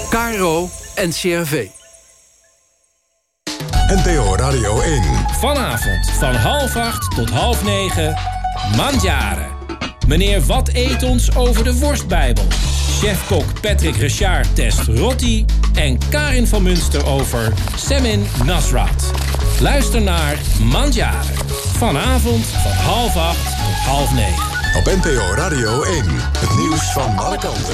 Caro en CRV. NPO Radio 1. Vanavond van half acht tot half negen. Mandjaren. Meneer Wat eet ons over de worstbijbel. Chefkok Patrick Richard test rotti. En Karin van Munster over Semin Nasrat. Luister naar Mandjaren. Vanavond van half acht tot half negen. Op NPO Radio 1. Het nieuws van alle kanten.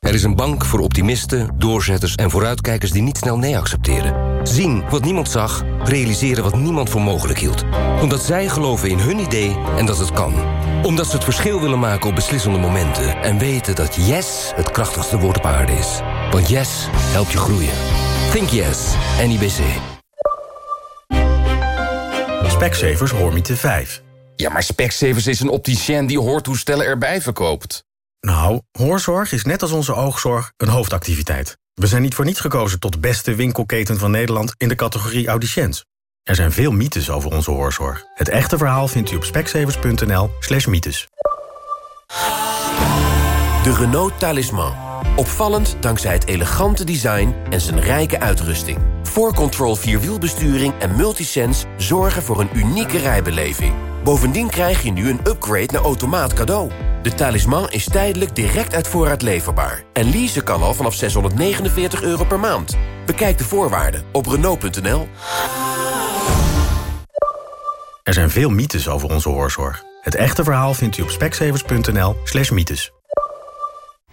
Er is een bank voor optimisten, doorzetters en vooruitkijkers die niet snel nee accepteren. Zien wat niemand zag, realiseren wat niemand voor mogelijk hield. Omdat zij geloven in hun idee en dat het kan. Omdat ze het verschil willen maken op beslissende momenten. En weten dat yes het krachtigste woord op aarde is. Want yes helpt je groeien. Think yes, NIBC. Specsavers Hoormiete 5. Ja, maar Specsavers is een opticien die hoortoestellen erbij verkoopt. Nou, hoorzorg is net als onze oogzorg een hoofdactiviteit. We zijn niet voor niets gekozen tot beste winkelketen van Nederland... in de categorie audiciënt. Er zijn veel mythes over onze hoorzorg. Het echte verhaal vindt u op specsavers.nl slash mythes. De Renault Talisman. Opvallend dankzij het elegante design en zijn rijke uitrusting. 4Control Vierwielbesturing en Multisense zorgen voor een unieke rijbeleving. Bovendien krijg je nu een upgrade naar automaat cadeau. De talisman is tijdelijk direct uit voorraad leverbaar. En leasen kan al vanaf 649 euro per maand. Bekijk de voorwaarden op Renault.nl. Er zijn veel mythes over onze hoorzorg. Het echte verhaal vindt u op specsavers.nl slash mythes.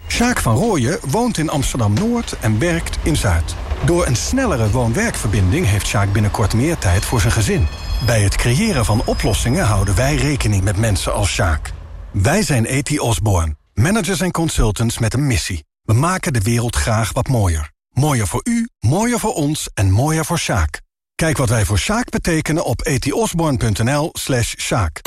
Sjaak van Rooyen woont in Amsterdam-Noord en werkt in Zuid. Door een snellere woon-werkverbinding heeft Sjaak binnenkort meer tijd voor zijn gezin. Bij het creëren van oplossingen houden wij rekening met mensen als Sjaak. Wij zijn E.T. Osborne, managers en consultants met een missie. We maken de wereld graag wat mooier. Mooier voor u, mooier voor ons en mooier voor Sjaak. Kijk wat wij voor Sjaak betekenen op etiosborn.nl slash Sjaak.